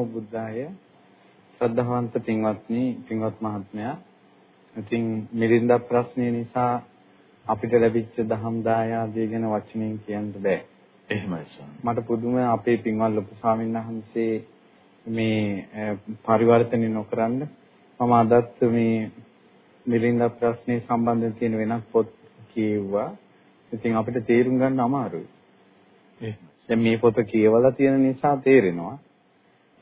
නමෝ බුද්ධාය ශ්‍රද්ධාවන්ත පින්වත්නි පින්වත් මහත්මයා ඉතින් මිරින්දා ප්‍රශ්නේ නිසා අපිට ලැබිච්ච දහම් දායාදය ගැන වචනෙන් කියන්න බෑ. එහෙමයි ස්වාමී. මට පුදුම අපේ පින්වත් ලොකු ස්වාමීන් වහන්සේ මේ පරිවර්තනය නොකරන්න මම අදත් මේ මිලින්දා ප්‍රශ්නේ සම්බන්ධයෙන් තියෙන වෙනත් පොත් කියුවා. ඉතින් අපිට තේරුම් ගන්න අමාරුයි. දැන් මේ පොත කියවලා තියෙන නිසා තේරෙනවා.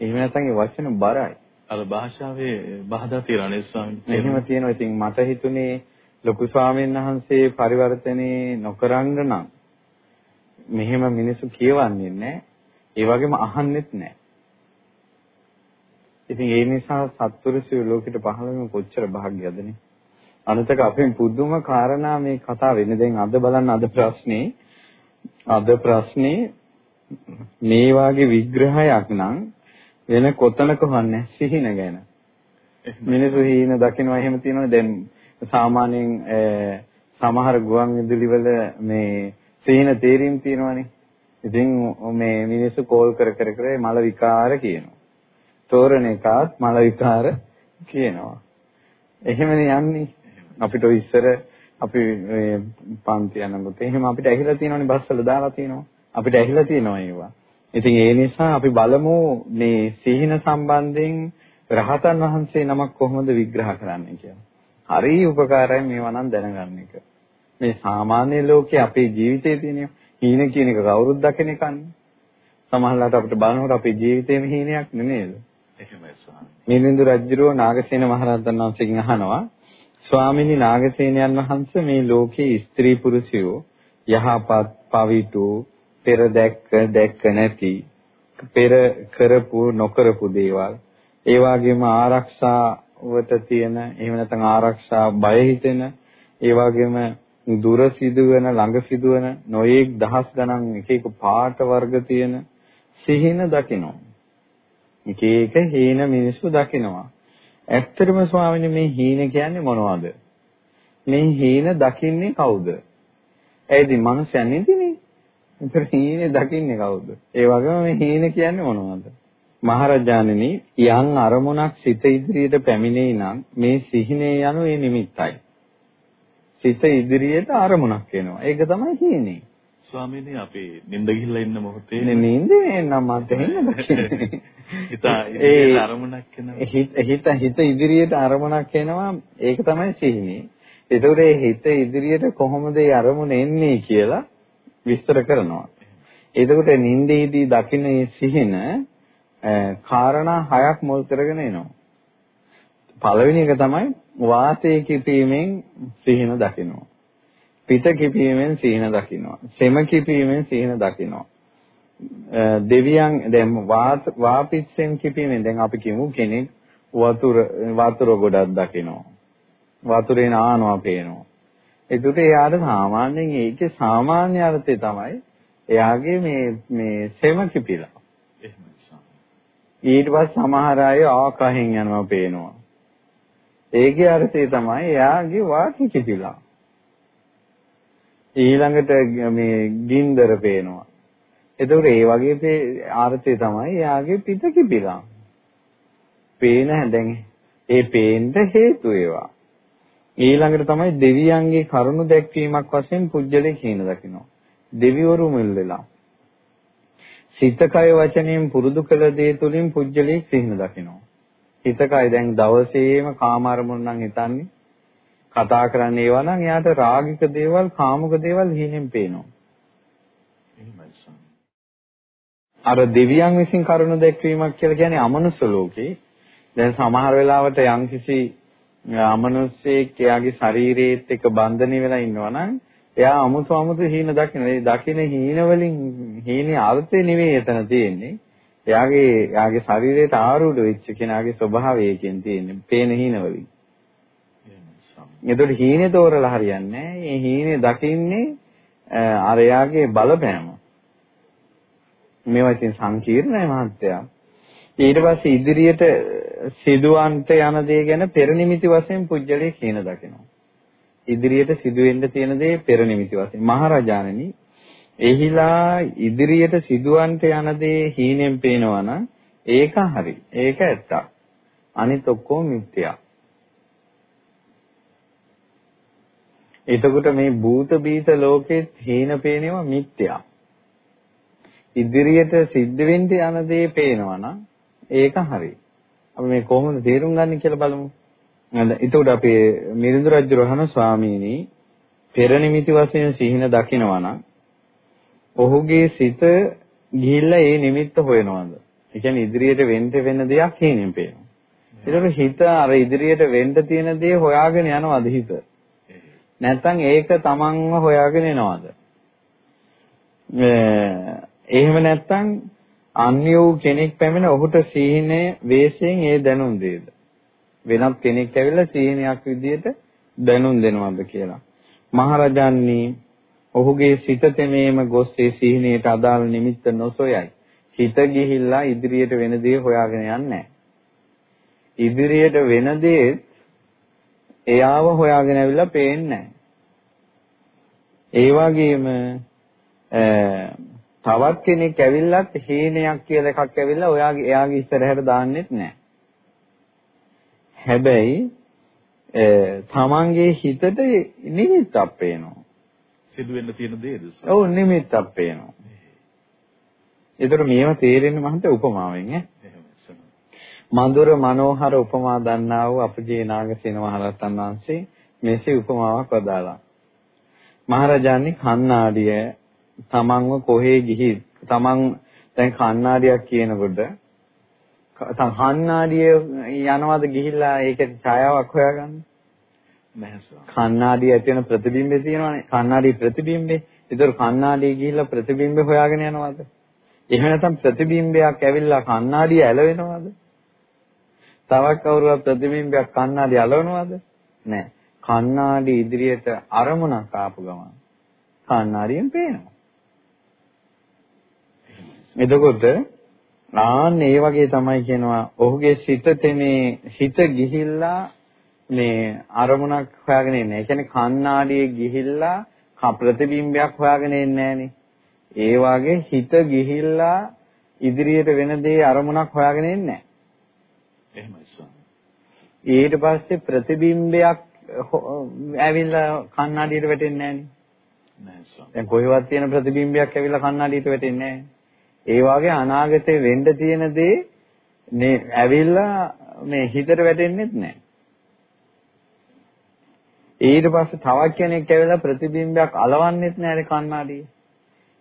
එහෙම නැත්නම් ඒ වචන බරයි. අර භාෂාවේ බහදා තියරනේ ස්වාමීන් එහෙම තියෙනවා. ඉතින් මට හිතුනේ ලොකු ස්වාමීන් වහන්සේ පරිවර්තනේ නොකරන්න නම් මෙහෙම මිනිස්සු කියවන්නේ නැහැ. ඒ වගේම අහන්නෙත් නැහැ. ඉතින් ඒ නිසා සත්පුරුෂය ලෝකෙට පහළ වෙන කොච්චර භාග්‍යයක්දනේ. අනතක අපෙන් පුදුම කාරණා මේ කතාව වෙන්නේ. දැන් අද බලන්න අද ප්‍රශ්නේ අද ප්‍රශ්නේ මේ වාගේ විග්‍රහයක් නම් වෙන කොතනක හොන්නේ සිහින ගැන. මිනිසු හීන දකින්නවා එහෙම තියෙනවා දැන් සාමාන්‍යයෙන් සමහර ගුවන් විදුලි වල මේ සිහින තේරීම් තියෙනවානේ. ඉතින් මේ මිනිස්සු කෝල් කර කර කර මල විකාර කියනවා. තෝරන එකත් මල විකාර කියනවා. එහෙමනේ යන්නේ. අපිට ඉස්සර අපි මේ පන්ති යනකොට එහෙම අපිට ඇහිලා තියෙනවනේ බස්වල දාලා තියෙනවා. අපිට ඇහිලා තියෙනවා ඒවා. ඉතින් ඒ නිසා අපි බලමු මේ සීහින සම්බන්ධයෙන් රහතන් වහන්සේ නමක් කොහොමද විග්‍රහ කරන්නේ කියලා. හරි උපකාරයි මේවා නම් දැනගන්න එක. මේ සාමාන්‍ය ලෝකේ අපේ ජීවිතයේ තියෙන හීන කියන එක කවුරුත් දකින එකන්නේ. සමහරවිට අපිට බලනකොට අපේ ජීවිතේම හීනයක් නෙමෙයිද? එහෙමයි ස්වාමී. මිලිඳු රජුරෝ නාගසේන මහරහතන් වහන්සේගෙන් අහනවා ස්වාමිනී නාගසේනයන් වහන්සේ මේ ලෝකේ ස්ත්‍රී පුරුෂයෝ යහපත් පවිතු පෙර දැක්ක දැක්ක නැති පෙර කරපු නොකරපු දේවල්. ඒ වගේම ආරක්ෂාවට තියෙන එහෙම නැත්නම් ආරක්ෂා බය හිතෙන ඒ වගේම දුර සිදුවෙන ළඟ සිදුවෙන නොයේක් දහස් ගණන් එක එක පාට වර්ග තියෙන සිහින දකිනවා. එක එක හීන මිනිස්සු දකිනවා. ඇත්තටම ස්වාමීනි මේ හීන කියන්නේ මොනවද? මේ හීන දකින්නේ කවුද? ඇයිද? මනුස්සයන් නෙදිනේ ඒතර හීනේ දකින්නේ කවුද? ඒ වගේම මේ හීන කියන්නේ මොනවද? මහරජාණෙනි යම් අරමුණක් සිත ඉදිරියට පැමිණෙයි නම් මේ සිහිනේ යනු ඒ නිමිත්තයි. සිත ඉදිරියට අරමුණක් එනවා. ඒක තමයි හීනේ. ස්වාමීනි අපි නිින්ද ගිහිල්ලා ඉන්න මොහොතේ නේ නිින්දේ නම් මට හෙන්න. හිත ඉදිරියට අරමුණක් එනවා. හිත හිත ඉදිරියට අරමුණක් එනවා. ඒක තමයි සිහිනේ. ඒතකොට හිත ඉදිරියට කොහොමද ඒ අරමුණ එන්නේ කියලා විස්තර කරනවා. එතකොට නින්දේදී දකින්න මේ සිහින කාරණා හයක් මුල් කරගෙන එනවා. පළවෙනි එක තමයි වාතයේ කිපීමෙන් සිහින දකිනවා. පිට කිපීමෙන් සිහින දකිනවා. සෙම කිපීමෙන් සිහින දකිනවා. දෙවියන් දැන් වාපිච්චෙන් කිපීමෙන් දැන් අපි කියමු කෙනෙක් වතුර වතුර ගොඩක් දකිනවා. වතුරේ නානවා පේනවා. ඒකට එයාට සාමාන්‍යයෙන් ඒකේ සාමාන්‍ය අර්ථය තමයි එයාගේ මේ මේ සෙම කිපිලා. ඊට පස්සේ සමහර අය ආකහෙන් යනවා පේනවා. ඒකේ අර්ථය තමයි එයාගේ වාක්‍ය කිපිලා. ඊළඟට මේ ගින්දර පේනවා. එතකොට ඒ වගේ අර්ථය තමයි එයාගේ පිට කිපිලා. පේන දැන් ඒ පේන්න හේතු ඒවා. ඊළඟට තමයි දෙවියන්ගේ කරුණ දැක්වීමක් වශයෙන් පුජ්‍යලේ කියන දකිනවා. දෙවිවරු මුල් වෙලා. සිත කය වචනයෙන් පුරුදු කළ දේ තුලින් පුජ්‍යලේ සිහින දකිනවා. හිත කය දැන් දවසේම කාම අරමුණ නම් හිතන්නේ කතා කරන්නේ ඒවා නම් එයාට රාගික දේවල් කාමුක දේවල් හිණෙන් පේනවා. අර දෙවියන් විසින් කරුණ දැක්වීමක් කියලා කියන්නේ අමනුෂ්‍ය ලෝකේ. දැන් සමහර වෙලාවට යම්කිසි අමනුෂ්‍යයෙක් එයාගේ ශරීරයේත් එක්ක බන්ධනය වෙලා ඉන්නවා නම් එයා අමුතු අමුතු හීන දකින්න. ඒ දකින්න හීන වලින් හීනේ අර්ථය නෙවෙයි එතන තියෙන්නේ. එයාගේ එයාගේ ශරීරයට ආරූඪ වෙච්ච කෙනාගේ ස්වභාවය එකෙන් තියෙන්නේ. පේන හීන වලින්. එතකොට හීනේ තෝරලා හරියන්නේ නැහැ. මේ හීනේ දකින්නේ අර එයාගේ බලපෑම. මේවා ඉතින් සංකීර්ණයි මහත්තයා. ඊට පස්සේ ඉදිරියට සිදුවන්ට යන දේ ගැන පෙර නිමිති වශයෙන් පුජ්‍යලේ කියන දකිනවා. ඉදිරියට සිදුවෙන්න තියෙන දේ පෙර නිමිති වශයෙන්. මහරජාණනි එහිලා ඉදිරියට සිදුවන්ට යන දේ හීනෙන් පේනවා නම් ඒක හරි. ඒක ඇත්තක්. අනිත් ඔක්කොම මිත්‍යා. එතකොට මේ භූත බීත ලෝකේ හීන පේනවා මිත්‍යා. ඉදිරියට සිද්ධ වෙන්න යන දේ පේනවා නම් ඒක හරි. අපි මේ කොහොමද තේරුම් ගන්න කියලා බලමු. එතකොට අපි මිරිඳු රජු රහන ස්වාමීනි පෙර නිමිති වශයෙන් සිහින දකිනවා නම් ඔහුගේ සිත ගිහිල්ලා ඒ නිමිත්ත හොයනවාද? ඒ කියන්නේ ඉදිරියට වෙන්න වෙන දෙයක් හේනෙන් පේනවා. ඒතකොට හිත අර ඉදිරියට වෙන්න තියෙන දේ හොයාගෙන යනවාද හිත? නැත්නම් ඒක තමන්ව හොයාගෙන එනවද? එහෙම නැත්නම් අන්‍ය වූ කෙනෙක් පැමිණ ඔහුට සීහිනේ වේශයෙන් ඒ දැනුම් දෙයිද? වෙනත් කෙනෙක් ඇවිල්ලා සීහිනයක් විදියට දැනුම් දෙනවද කියලා. මහරජාණනි ඔහුගේ සිත තෙමේම ගොස් ඒ සීහිනේට අදාළ නිමිත්ත නොසොයයි. හිත ගිහිල්ලා ඉදිරියට වෙන දේ හොයාගෙන යන්නේ ඉදිරියට වෙන දේ එයාව හොයාගෙන ඇවිල්ලා පේන්නේ ඒ වගේම තවත් කෙනෙක් ඇවිල්ලත් හීනයක් කියලා එකක් ඇවිල්ලා ඔයාගේ එයාගේ ඉස්සරහට දාන්නෙත් නැහැ. හැබැයි තමන්ගේ හිතට නිමිත්තක් පේනවා. සිදු වෙන්න තියෙන දේද? ඔව් නිමිත්තක් පේනවා. ඒතර මේව තේරෙන්නේ මහන්ට උපමාවෙන් ඈ. මధుර මනෝහර උපමා දන්නා වූ අපගේ නාගසේන මහරහතන් වහන්සේ මෙසේ උපමාවක් වදාළා. මහරජාණන් කන්නාඩිය තමන්ව කොහේ ගිහි තමන් දැන් කන්නාඩියක් කියනකොට කන්නාඩිය යනවාද ගිහිල්ලා ඒකේ ඡායාවක් හොයාගන්න? නැහැ කන්නාඩිය ඇති වෙන ප්‍රතිබිම්බේ තියෙනවානේ. කන්නාඩි ප්‍රතිබිම්බේ. ඒතර කන්නාඩිය ගිහිල්ලා ප්‍රතිබිම්බේ හොයාගෙන යනවාද? එහෙම නැත්නම් ප්‍රතිබිම්බයක් ඇවිල්ලා කන්නාඩිය ඇලවෙනවද? තවත් කවුරුවත් ප්‍රතිබිම්බයක් කන්නාඩිය අලවනවද? නැහැ. කන්නාඩි ඉදිරියට අරමුණක් ආපු ගමන් කන්නාඩියෙන් පේනවා එතකොට ආන්න ඒ වගේ තමයි කියනවා ඔහුගේ සිත තෙමේ හිත ගිහිල්ලා මේ අරමුණක් හොයාගෙන ඉන්නේ. ඒ කියන්නේ කණ්ණාඩියේ ගිහිල්ලා ප්‍රතිබිම්බයක් හොයාගෙන ඉන්නේ ඒ වාගේ හිත ගිහිල්ලා ඉදිරියට වෙන දේ අරමුණක් හොයාගෙන ඉන්නේ එහෙමයි ස්වාමී. ඊට පස්සේ ප්‍රතිබිම්බයක් ඇවිල්ලා කණ්ණාඩියට වැටෙන්නේ නැහැ නේ. නෑ ස්වාමී. දැන් කොහෙවත් තියෙන ප්‍රතිබිම්බයක් ඇවිල්ලා කණ්ණාඩියට වැටෙන්නේ නැහැ. ඒ වගේ අනාගතේ වෙන්න තියෙන දේ මේ ඇවිල්ලා මේ හිතට වැටෙන්නේත් නැහැ. ඊට පස්සේ තවත් කෙනෙක් ඇවිල්ලා ප්‍රතිබිම්බයක් අලවන්නෙත් නැහැ කණ්ණාඩියේ.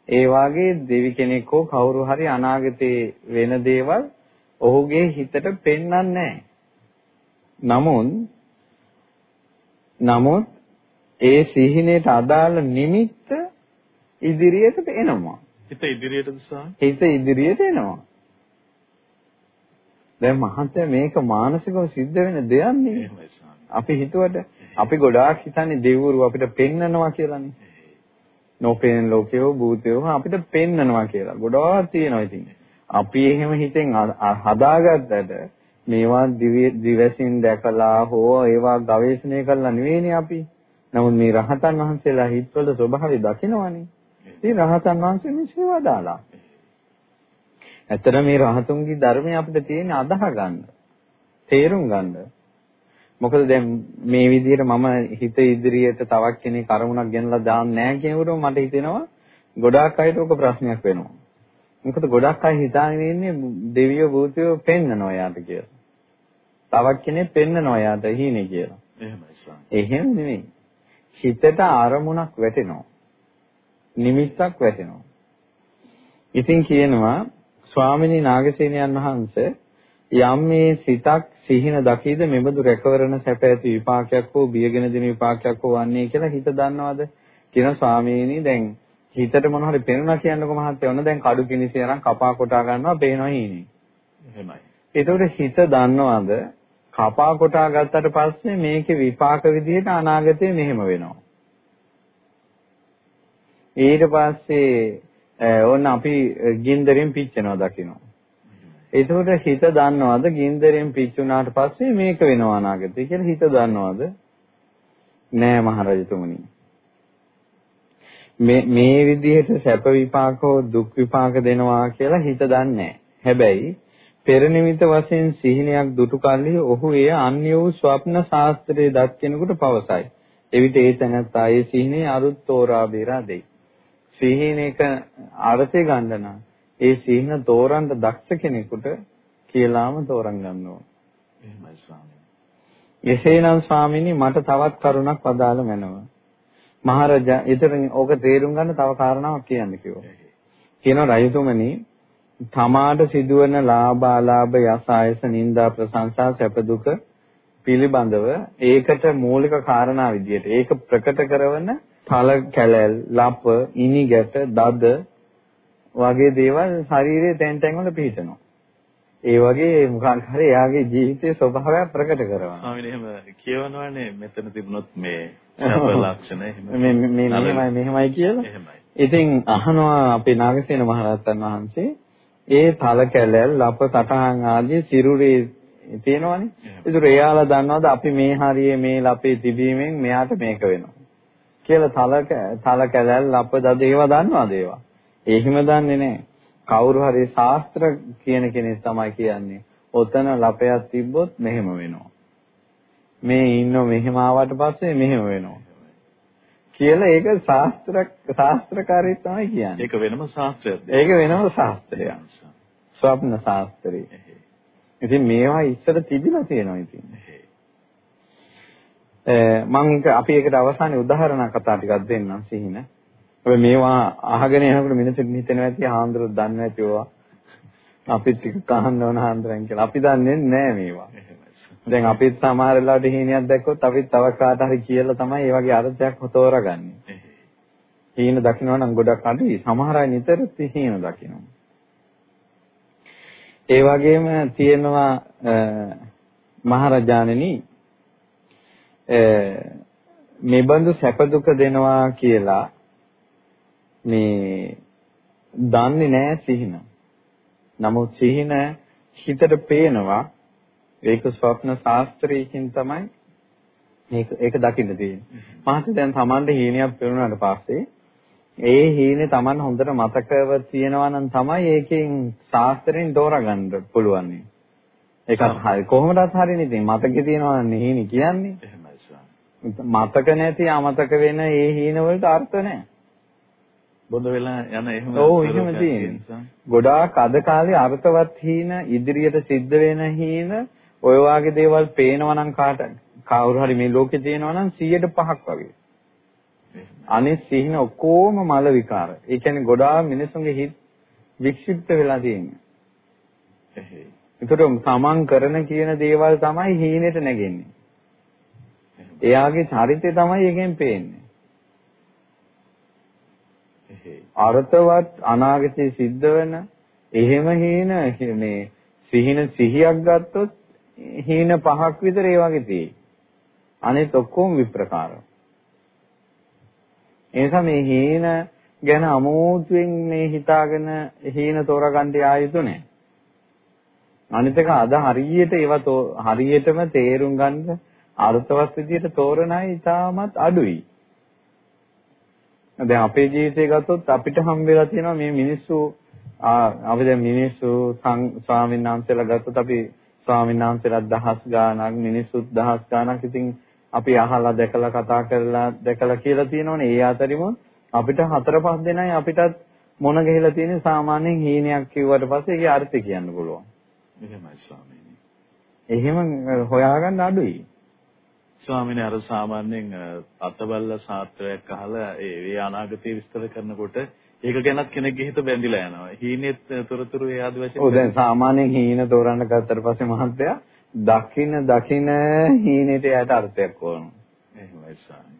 ඒ වාගේ දෙවි කෙනෙක් හෝ කවුරු හරි අනාගතේ වෙන දේවල් ඔහුගේ හිතට පෙන්වන්නේ නැහැ. නමුත් නමුත් ඒ සිහිනේට අදාළ නිමිත්ත ඉදිරියට එනවා. හිත ඉදිරියටද සාම? හිත ඉදිරියට එනවා. දැන් මහත්තයා මේක මානසිකව සිද්ධ වෙන දෙයක් සාම. අපි හිතුවට අපි ගොඩාක් හිතන්නේ දෙවිවරු අපිට පෙන්නනවා කියලානේ. නොපෙනෙන ලෝකයෝ භූතයෝ අපිට පෙන්නනවා කියලා. ගොඩාක් තියෙනවා ඉතින්. අපි එහෙම හිතෙන් හදාගත්තට මේවා දිවසින් දැකලා හෝ ඒවා ගවේෂණය කරලා නෙවෙයිනේ අපි. නමුත් මේ රහතන් වහන්සේලා හිතවල ස්වභාවය දකිනවනේ. ඉතින් රහතන් වහන්සේ මෙසේ වදාලා. ඇත්තට මේ රහතුන්ගේ ධර්මය අපිට තියෙන අදාහ ගන්න. තේරුම් ගන්න. මොකද දැන් මේ විදිහට මම හිත ඉදිරියට තවක් කෙනෙක් අරමුණක් ගෙනලා දාන්නේ නැහැ කියනකොට මට හිතෙනවා ගොඩාක් අයට ඔක ප්‍රශ්නයක් වෙනවා. මොකද ගොඩක් අය හිතාගෙන ඉන්නේ දෙවියෝ භූතයෝ පෙන්නනවා යාට කියලා. තවක් කෙනෙක් පෙන්නනවා යාට හීනේ කියලා. එහෙමයි ස්වාමී. එහෙම නෙමෙයි. හිතට අරමුණක් වැටෙනවා. නිමිත්තක් වැටෙනවා. ඉතින් කියනවා ස්වාමිනී නාගසේනයන් වහන්සේ යම් මේ සිතක් සිහින දකීද මෙබඳු රැකවරණ සැප ඇති විපාකයක් හෝ බියගෙන දෙන විපාකයක් හෝ වන්නේ කියලා හිත දන්නවද? කියන ස්වාමීනි දැන් හිතට මොන හරි පේනවා කියන්නකො මහත්තයා ඔන්න දැන් කඩු කිනිසි අරන් කපා කොටා ගන්නවා පේනවා හීනේ. එහෙමයි. ඒතකොට හිත දන්නවද කපා කොටා ගත්තට පස්සේ මේකේ විපාක විදිහට අනාගතේ මෙහෙම වෙනවා. ඊට පස්සේ ඕන අපි ගින්දරෙන් පිච්චෙනවා දකිනවා. එතකොට හිත දන්නවද ගින්දරෙන් පිච්චුණාට පස්සේ මේක වෙනවා අනාගතේ කියලා හිත දන්නවද? නෑ මහරජතුමනි. මේ මේ විදිහට සැප විපාක හෝ දුක් විපාක දෙනවා කියලා හිත දන්නේ හැබැයි පෙර නිමිත වශයෙන් සිහිනයක් දුටු කල්හි ඔහු එය අන්‍ය වූ ස්වප්න ශාස්ත්‍රයේ දත් කෙනෙකුට පවසයි. එවිට ඒ තැනත්තා ඒ සිහිනේ අරුත් තෝරා බේරා දෙයි. සිහිනේක අර්ථය ගන්න නම් ඒ සිහින තෝරන්න දක්ෂ කෙනෙකුට කියලාම තෝරන් ගන්න ඕන. එහෙමයි ස්වාමීනි. එසේනම් ස්වාමීනි මට තවත් කරුණක් වදාළ මැනව. මහරජා ඊතරින් ඕක තේරුම් ගන්න තව කාරණාවක් කියන්න කිව්වා. කියනවා රජතුමනි තමාට සිදුවන ලාභ අලාභ යස ආයස නිന്ദා ප්‍රශංසා සැප දුක පිළිබඳව ඒකට මූලික කාරණා විදියට ඒක ප්‍රකට කරන තල කැලැල් ලප ඉනි ගැට දද වගේ දේවල් ශරීරයේ තැන් තැන් වල පිහිටනවා ඒ වගේ මොකක් හරි එයාගේ ජීවිතයේ ස්වභාවය ප්‍රකට කරනවා. ස්වාමීනි එහෙම කියවනවානේ මෙතන තිබුණොත් මේ ශාප ලක්ෂණ එහෙම. මේ මෙහෙමයි මෙහෙමයි කියලා. එහෙමයි. ඉතින් අහනවා අපේ නාගසේන මහරහතන් වහන්සේ ඒ තල කැලැල් ලප සටහන් ආදී සිරුරේ තියෙනවනේ. ඒතර එයාලා දන්නවද අපි මේ හරියේ මේ ලපේ තිබීමෙන් මෙයාට මේක වෙනවා. කියලා තල තල කැලැල් ලප දද ඒවා දන්නවද ඒවා? ඒහිම දන්නේ නැහැ. කවුරු හරි ශාස්ත්‍ර කියන කෙනෙක් තමයි කියන්නේ. ඔතන ලපයක් තිබ්බොත් මෙහෙම වෙනවා. මේ ඉන්නෝ මෙහෙම ආවට පස්සේ මෙහෙම වෙනවා. කියලා ඒක ශාස්ත්‍ර ශාස්ත්‍රකාරයෙක් තමයි කියන්නේ. ඒක වෙනම ශාස්ත්‍රයක්. ඒක වෙනම ශාස්ත්‍රයක්. ස්වප්න ශාස්ත්‍රය. ඉතින් මේවා ඉස්සර තිබිලා තියෙනවා ඉතින්. මම අපි ඒකට අවසානයේ උදාහරණ කතා ටිකක් දෙන්නම් සිහින. ඔය මේවා අහගෙන යනකොට මිනිස්සුන්ට හිතෙනවා ඇති හාමුදුරුවෝ දන්නේ නැති ඒවා. අපිත් ටික අහන්න ඕන හාමුදුරන් කියලා. අපි දන්නේ නැහැ මේවා. දැන් අපිත් සමහර වෙලාවට හීනයක් දැක්කොත් අපිත් තව කාට හරි කියලා තමයි ඒ වගේ අර්ථයක් හොතෝරගන්නේ. හීන දකින්න නම් ගොඩක් අඩුයි. සමහර අය නිතර හීන දකිනවා. ඒ වගේම තියෙනවා මහරජාණෙනි මෙබඳු සැප දුක දෙනවා කියලා මේ දන්නේ නැහැ සිහින. නමුත් සිහින හිතට පේනවා ඒක ස්වප්න ශාස්ත්‍රයකින් තමයි මේක ඒක දකින්න තියෙන්නේ. මහත් දැන් Tamande හීනයක් පෙරුණාට පස්සේ ඒ හීනේ Taman හොඳට මතකව තියෙනවා නම් තමයි ඒකෙන් ශාස්ත්‍රයෙන් තෝරගන්න පුළුවන්. ඒකත් හරි කොහොමදත් හරිනේ ඉතින් මතකේ තියෙනවා නම් හීනි කියන්නේ. මතක නැති අමතක වෙන ඒ හීන වලට අර්ථ නැහැ. බොඳ වෙලා යන එහෙම ඔව් එහෙම තියෙනවා. ගොඩාක් අද කාලේ අර්ථවත් හීන ඉදිරියට සිද්ධ වෙන හීන ඔය වාගේ දේවල් පේනවා නම් කාට කවුරු හරි මේ ලෝකේ තියෙනවා නම් 105ක් වගේ. අනිත් සිහින ඔක්කොම මල විකාර. ඒ කියන්නේ ගොඩාක් මිනිසුන්ගේ හිත වික්ෂිප්ත වෙලා තියෙන්නේ. ඒකට තමන් කරන කියන දේවල් තමයි හීනෙට නැගෙන්නේ. එයාගේ චරිතය තමයි එකෙන් පේන්නේ. අර්ථවත් අනාගතයේ සිද්ධ වෙන එහෙම හීන මේ සිහින සිහියක් ගත්තොත් හීන පහක් විතර ඒ වගේ තියෙයි. අනිත් ඔක්කොම විප්‍රකාර. ඒ නිසා මේ හීන ගැන අමෝතුවෙන් මේ හිතාගෙන හීන තෝරගන්න ආයුතු නැහැ. අනිත් එක අද හරියට ඒවා හරියටම තේරුම් ගන්න අර්ථවත් විදිහට තෝරන අය ඉතාමත් අඩුයි. දැන් අපේ ජීවිතය ගත්තොත් අපිට හම් වෙලා තියෙනවා මේ මිනිස්සු අපි දැන් මිනිස්සු ස්වාමීන් වහන්සේලා ගත්තොත් අපි ස්වාමීන් වහන්සේලා දහස් ගාණක් මිනිස්සුත් දහස් ගාණක් ඉතින් අපි අහලා දැකලා කතා කරලා දැකලා කියලා තියෙනවනේ ඒ අතරිම අපිට හතර පහ දෙනයි අපිටත් මොන ගහලා තියෙන සාමාන්‍යයෙන් හීනයක් කිව්වට පස්සේ ඒකේ අර්ථය කියන්න පුළුවන්. එහෙමයි ස්වාමීනි. එහෙම හොයාගන්න අඩුයි. ස්වාමීනි අර සාමාන්‍යයෙන් අතබල්ල සාත්‍රයක් අහලා ඒ ඒ අනාගතය විස්තර කරනකොට ඒක ගැනත් කෙනෙක්ගේ හිත බැඳිලා යනවා. හීනෙත් තොරතුරු ඒ ආදි වශයෙන් ඔව් දැන් සාමාන්‍යයෙන් හීන තෝරන්න ගත්තට පස්සේ මහත්තයා දකින දකින හීනෙට යට අර්ථයක් ඕන. එහෙමයි ස්වාමීනි.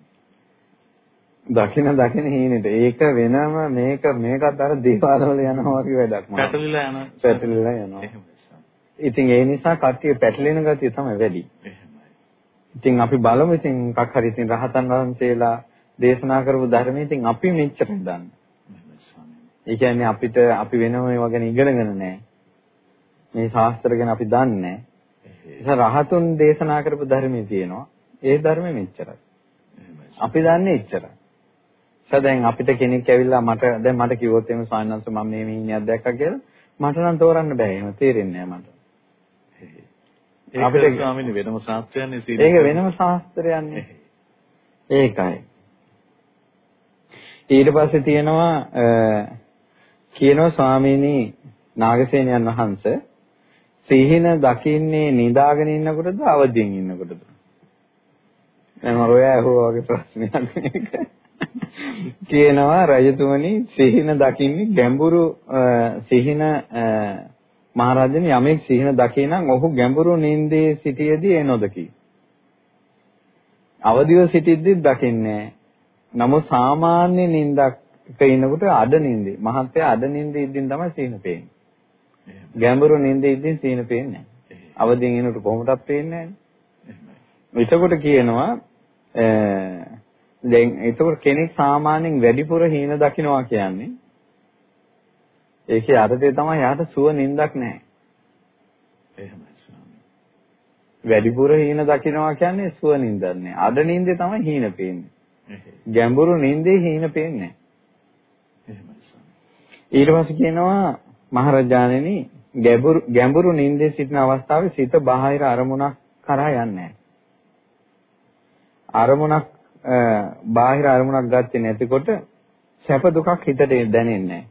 දකින දකින හීනෙට ඒක වෙනම මේක මේකත් අර දේවාල වල යනවා වගේ වැඩක් මම. පැටලිලා යනවා. පැටලිලා යනවා. එහෙමයි ස්වාමීනි. ඉතින් ඒ නිසා කට්ටිය පැටලෙන ගතිය තමයි වැඩි. එහෙමයි. ඉතින් අපි බලමු ඉතින් මොකක් හරි ඉතින් රහතන් වහන්සේලා දේශනා කරපු ධර්මයේ ඉතින් අපි මෙච්චර දන්නේ. ඒ කියන්නේ අපිට අපි වෙනම ඒවා ගැන ඉගෙනගෙන නැහැ. මේ ශාස්ත්‍ර ගැන අපි දන්නේ නැහැ. රහතුන් දේශනා කරපු ධර්මයේ තියෙනවා. ඒ ධර්මෙ මෙච්චරයි. අපි දන්නේ එච්චරයි. දැන් අපිට කෙනෙක් ඇවිල්ලා මට දැන් මට කිව්වොත් එහෙම සායනංශ මම මේ මිනිහක් දැක්කා කියලා මට නම් තෝරන්න බෑ එහෙම තේරෙන්නේ නැහැ මට. අපිට ස්වාමීනි වෙනම ශාස්ත්‍රයන්නේ සීල. ඒක වෙනම ශාස්ත්‍රයන්නේ. ඒකයි. ඊට පස්සේ තියෙනවා කියනවා ස්වාමීනි නාගසේනයන් වහන්සේ සිහින දකින්නේ නිදාගෙන ඉන්නකොටද අවදියෙන් ඉන්නකොටද? දැන් ඔය ඇහුවා වගේ ප්‍රශ්නයක් මේක. කියනවා රජතුමනි සිහින දකින්නේ ගැඹුරු සිහින මහරජාණන් යමෙක් සිහින දකේ නම් ඔහු ගැඹුරු නින්දේ සිටියේදී ඒ නොදකි. අවදිව සිටිද්දිත් දකින්නේ නමුත් සාමාන්‍ය නින්දක් ඉන්නකොට අඩ නින්දේ මහත්ය අඩ නින්දේ ඉද්දින් තමයි සිහින පේන්නේ. ගැඹුරු නින්දේ ඉද්දින් සිහින පේන්නේ නැහැ. අවදින් ඉන්නකොට කොහොමදත් පේන්නේ. එතකොට කියනවා දැන් එතකොට කෙනෙක් සාමාන්‍යයෙන් වැඩිපුර හීන දකින්නවා කියන්නේ ඒකේ අර්ථය තමයි යාට සුව නින්දක් නැහැ. එහෙමයි ස්වාමී. වැඩිපුර හීන දකින්නවා කියන්නේ සුව නින්දක් නැහැ. අද නින්දේ තමයි හීන පේන්නේ. ගැඹුරු නින්දේ හීන පේන්නේ. ඊට පස්සේ කියනවා මහරජාණෙනි ගැඹුරු ගැඹුරු නින්දේ සිටින අවස්ථාවේ සිත බාහිර අරමුණක් කරා යන්නේ අරමුණක් බාහිර අරමුණක් ගත්තේ නැතිකොට සැප දුකක් හිතට දැනෙන්නේ නැහැ.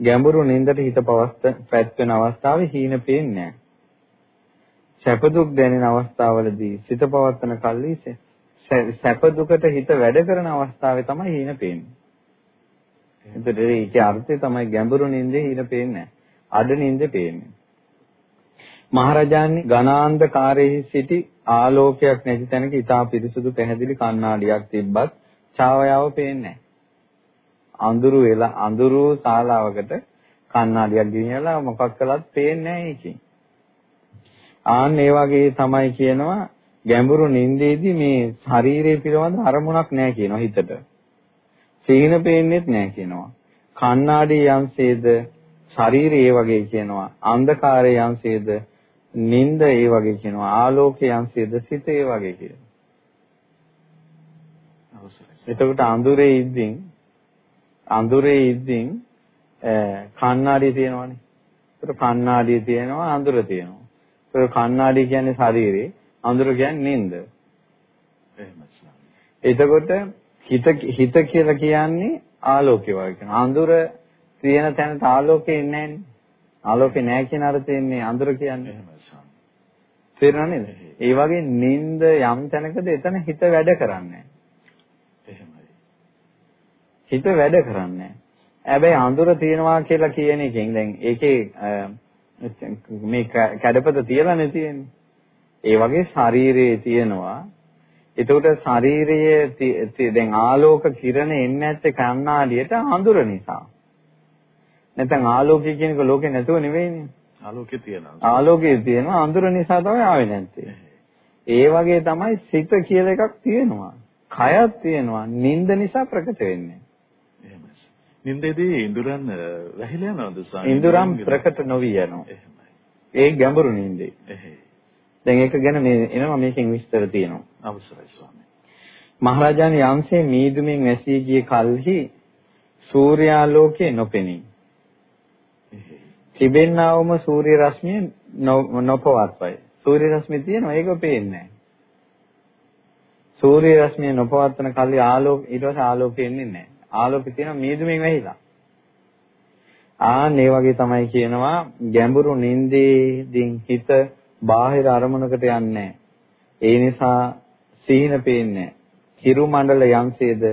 ගැඹුරු නින්දට හිත පවස්ත පැත් වෙන අවස්ථාවේ හීන පේන්නේ නැහැ. සැප දුක් දැනෙන අවස්ථාවලදී සිත පවත්තන කල්ලි සැප දුකට හිත වැඩ කරන අවස්ථාවේ තමයි හීන පේන්නේ. එතකොට ඒකේ අර්ථය තමයි ගැඹුරු නින්දේ හීන පේන්නේ නැහැ. අඩ නින්දේ පේන්නේ. මහරජාණන් ඝනාන්ධකාරයේ සිටි ආලෝකයක් නැති තැනක ඉතා පිරිසුදු පැහැදිලි කණ්ණාඩියක් තිබ්බත් ඡායාව පේන්නේ අඳුරු වෙලා අඳුරු ශාලාවකට කණ්ණාඩියක් ගෙනියලා මොකක් කළත් පේන්නේ නැහැ ඒකෙන්. ආන් ඒ වගේ තමයි කියනවා ගැඹුරු නින්දේදී මේ ශරීරය පිළිබඳ අරමුණක් නැහැ කියනවා හිතට. සීන පේන්නේත් නැහැ කියනවා. කණ්ණාඩි යම්සේද ශරීරය ඒ වගේ කියනවා. අන්ධකාරය යම්සේද නිନ୍ଦ ඒ වගේ කියනවා ආලෝකයේ අංශයද සිත ඒ වගේ කියනවා. එතකොට අඳුරේ ඉද්දින් අඳුරේ ඉඳින් කණ්ණාඩිය තියෙනවානේ. ඒතර කණ්ණාඩිය තියෙනවා අඳුර තියෙනවා. ඒතර කණ්ණාඩිය කියන්නේ ශරීරේ අඳුර කියන්නේ නින්ද. එහෙමයි. එතකොට හිත හිත කියලා කියන්නේ ආලෝකය වගේ කියනවා. අඳුර තියෙන තැනට ආලෝකය එන්නේ නැහැ. ආලෝකේ නැහැ කියන අර්ථයෙන්නේ අඳුර කියන්නේ. එහෙමයි. තේරෙනා නේද? ඒ වගේ නින්ද යම් තැනකද එතන හිත වැඩ කරන්නේ. එහෙමයි. හිත වැඩ කරන්නේ හැබැයි අඳුර තියනවා කියලා කියන එකෙන් දැන් ඒකේ මේ කැඩපත තියලානේ තියෙන්නේ. ඒ වගේ ශරීරයේ තියෙනවා. එතකොට ශරීරයේ දැන් ආලෝක කිරණ එන්නේ නැත්තේ කණ්ණාඩියට අඳුර නිසා. නැත්නම් ආලෝකය කියන එක ලෝකේ නැතුව නෙවෙයිනේ. ආලෝකය තියෙනවා. ආලෝකය තියෙනවා අඳුර නිසා තමයි ආවේ නැත්තේ. ඒ වගේ තමයි සිත කියලා එකක් තියෙනවා. කයක් තියෙනවා. නිନ୍ଦ නිසා ප්‍රකට වෙන්නේ. නින්දේදී ඉඳුරන් වැහිලා යනවද ස්වාමී? ඉඳුරන් ප්‍රකට නොවි යනවා. එහෙමයි. ඒ ගැඹුරු නින්දේ. එහෙයි. දැන් ඒක ගැන මේ එනවා මේකෙන් විස්තර තියෙනවා. අවසරයි ස්වාමී. මහරජාණන් යම්සේ මීදුමින් වැසී ගිය කල්හි සූර්යාලෝකේ නොපෙනී තිබෙන්නා වූම සූර්ය රශ්මිය නොපවත්වයි. සූර්ය රශ්මිය තියෙනවා ඒක පේන්නේ නැහැ. සූර්ය රශ්මිය නොපවත්වන කල්ලි ආලෝක ඊට පස්සේ ආලෝකය එන්නේ නැහැ. ආලෝකය තියෙනවා මීදුමින් වැහිලා. ආන් ඒ වගේ තමයි කියනවා ගැඹුරු නින්දේකින් හිත බාහිර අරමුණකට යන්නේ ඒ නිසා සීන පේන්නේ හිරු මණ්ඩල යම්සේද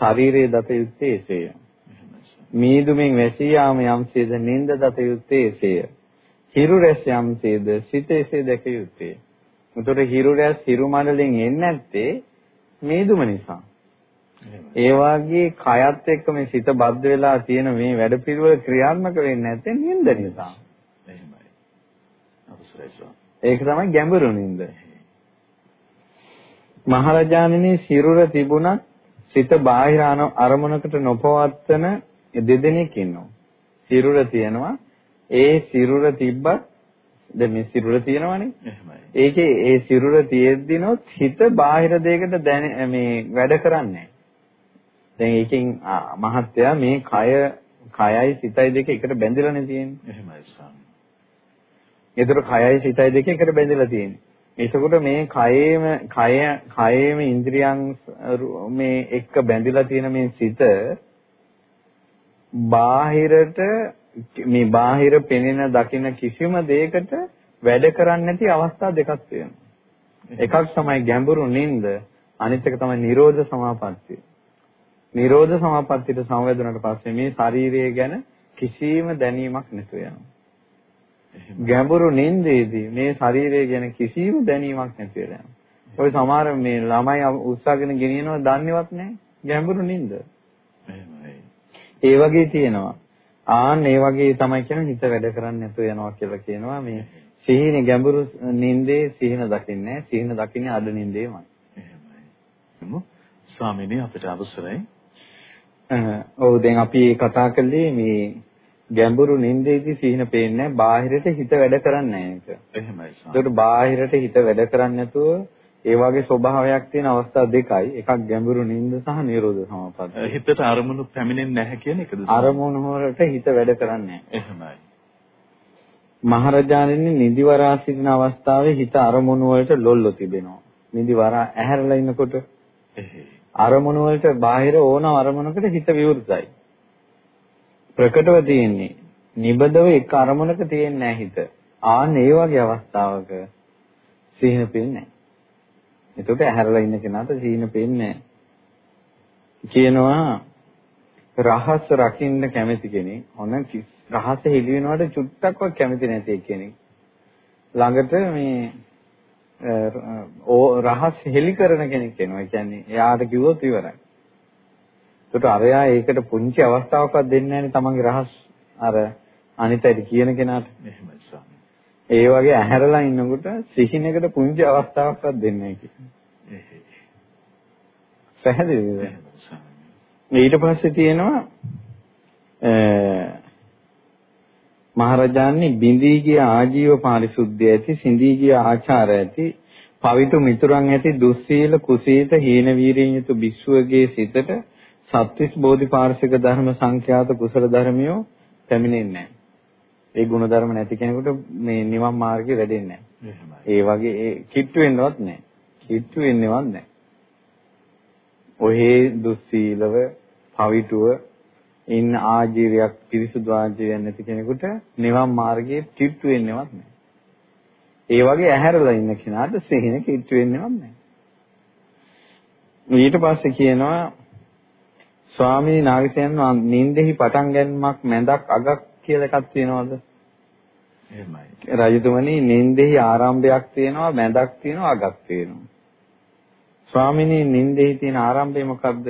ශරීරයේ දත යුත්තේ එසේය. මීදුමින් වැසී යාම යම්සේද නිନ୍ଦ දත යුත්තේ එසේය. හිරු රැස් යම්සේද සිත එසේ දැක යුත්තේ. උතර හිරු රැස් හිරු මණ්ඩලෙන් එන්නේ නැත්තේ මීදුම නිසා. ඒ වාගේ කයත් එක්ක මේ සිත බද්ධ වෙලා තියෙන මේ වැඩපිළිවෙල ක්‍රියාත්මක වෙන්නේ නැත්නම් නින්ද නිසා. එහෙමයි. අවසරයි. ඒක තමයි ගැඹුරු නින්ද. මහරජාණෙනි සිරුර තිබුණත් සිත බාහිර අරමුණකට නොපවත්තන දෙදෙනෙක් ඉන්නවා. සිරුර තියෙනවා. ඒ සිරුර තිබ්බත් දැන් මේ සිරුර තියෙනවනේ. එහෙමයි. ඒකේ ඒ සිරුර තියෙද්දිනොත් හිත බාහිර දෙයකට මේ වැඩ කරන්නේ දැන් ඒකෙන් මහත්යා මේ කය කයයි සිතයි දෙක එකට බැඳිලානේ තියෙන්නේ. එහෙමයි ස්වාමී. ඒතර කයයි සිතයි දෙක එකට බැඳලා තියෙන්නේ. එතකොට මේ කයේම කය කයේම ඉන්ද්‍රියන් මේ එක්ක බැඳලා තියෙන මේ සිත බාහිරට මේ බාහිර පෙනෙන දකින කිසිම දෙයකට වැඩ කරන්නේ නැති අවස්ථා දෙකක් තියෙනවා. එකක් තමයි ගැඹුරු නිින්ද අනිත් එක තමයි නිරෝධ සමාපත්තිය. නිරෝධ සමාපත්තියට සංවේදනට පස්සේ මේ ශරීරය ගැන කිසිම දැනීමක් නැතුව යනවා. ගැඹුරු නින්දේදී මේ ශරීරය ගැන කිසිම දැනීමක් නැති වෙලා යනවා. ඔය සමහර මේ ළමයි උත්සාහගෙන ගෙනියනවා දන්නේවත් නැහැ. ගැඹුරු නින්ද. ඒ වගේ තියෙනවා. ආන් ඒ වගේ තමයි කියන හිත වැඩ කරන්නේ නැතුව යනවා කියලා කියනවා මේ සිහින ගැඹුරු නින්දේ සිහින දකින්නේ සිහින දකින්නේ අඩ නින්දේමයි. එහෙමයි. ස්වාමීනි අපිට අවසරයි. ඔව් දැන් අපි කතා කළේ මේ ගැඹුරු නින්දේදී සිහින පේන්නේ නැහැ. බාහිරට හිත වැඩ කරන්නේ නැහැ ඒක. එහෙමයි. ඒකට බාහිරට හිත වැඩ කරන්නේ නැතුව ඒ වගේ ස්වභාවයක් තියෙන අවස්ථා දෙකයි. එකක් ගැඹුරු නින්ද සහ නිරෝධ සමාපatti. හිතට අරමුණු පැමිණෙන්නේ නැහැ කියන එකද? අරමුණු වලට හිත වැඩ කරන්නේ. එහෙමයි. මහරජාණෙනි නිදිවරා සිටින අවස්ථාවේ හිත අරමුණු වලට ලොල්ල තිබෙනවා. නිදිවරා ඇහැරලා ඉන්නකොට අරමුණු වලට බාහිර ඕන අරමුණකට හිත විවෘතයි. ප්‍රකටව තියෙන්නේ. නිබදව එක් අරමුණක තියෙන්නේ නැහැ හිත. ආන් ඒ වගේ අවස්ථාවක සීන පේන්නේ නැහැ. එතකොට ඇහැරලා ඉන්න කෙනාට සීන පේන්නේ කියනවා රහස රකින්න කැමති කෙනෙක් හොන රහස හෙළි වෙනවට චුට්ටක්වත් කැමති නැති කෙනෙක් ළඟට මේ රහස් හෙළි කරන කෙනෙක් එනවා. ඒ කියන්නේ එයාට කිව්වොත් ඉවරයි. ඒකට අරයා ඒකට පුංචි අවස්ථාවක්වත් දෙන්නේ නැහැනේ තමන්ගේ රහස් අර අනිතයිද කියන කෙනාට. එහෙමයි ස්වාමී. ඒ වගේ ඇහැරලා ඉන්නකොට සිහිනකට පුංචි අවස්ථාවක්වත් දෙන්නේ නැහැ. පැහැදිලිද? ඊට පස්සේ තියෙනවා මහරජාණන් බිඳී ගිය ආජීව පාරිශුද්ධිය ඇති සිඳී ගිය ආචාර ඇති පවිතු මිතුරන් ඇති දුස්සීල කුසීත හීන වීරිය යුතු භික්ෂුවගේ සිතට සත්‍විස් බෝධිපාර්ශික ධර්ම සංඛ්‍යාත කුසල ධර්මියෝ පැමිණෙන්නේ නැහැ. ඒ ගුණ ධර්ම නැති කෙනෙකුට මේ නිවන් මාර්ගය වැඩෙන්නේ නැහැ. ඒ වගේ ඒ කිට්ටු වෙන්නවත් නැහැ. කිට්ටු වෙන්නේවත් නැහැ. ඔහේ දුස්සීලව පවිතුව ඉන්න ආජීවයක් පිරිසුදු ආජීවයක් නැති කෙනෙකුට නිවන් මාර්ගයේ කිට්ටු වෙන්නේවත් නැහැ. ඒ වගේ ඇහැරලා ඉන්න කෙනාට සිහින කිට්ටු වෙන්නේවත් නැහැ. ඊට පස්සේ කියනවා ස්වාමී නාගසයන් නින්දෙහි පටන් ගැනීමක් මැදක් අගක් කියලා එකක් තියෙනවද? එහෙමයි. රජතුමනි නින්දෙහි ආරම්භයක් තියෙනවා මැදක් තියෙනවා අගක් තියෙනවා. ස්වාමිනී නින්දෙහි තියෙන ආරම්භය මොකක්ද?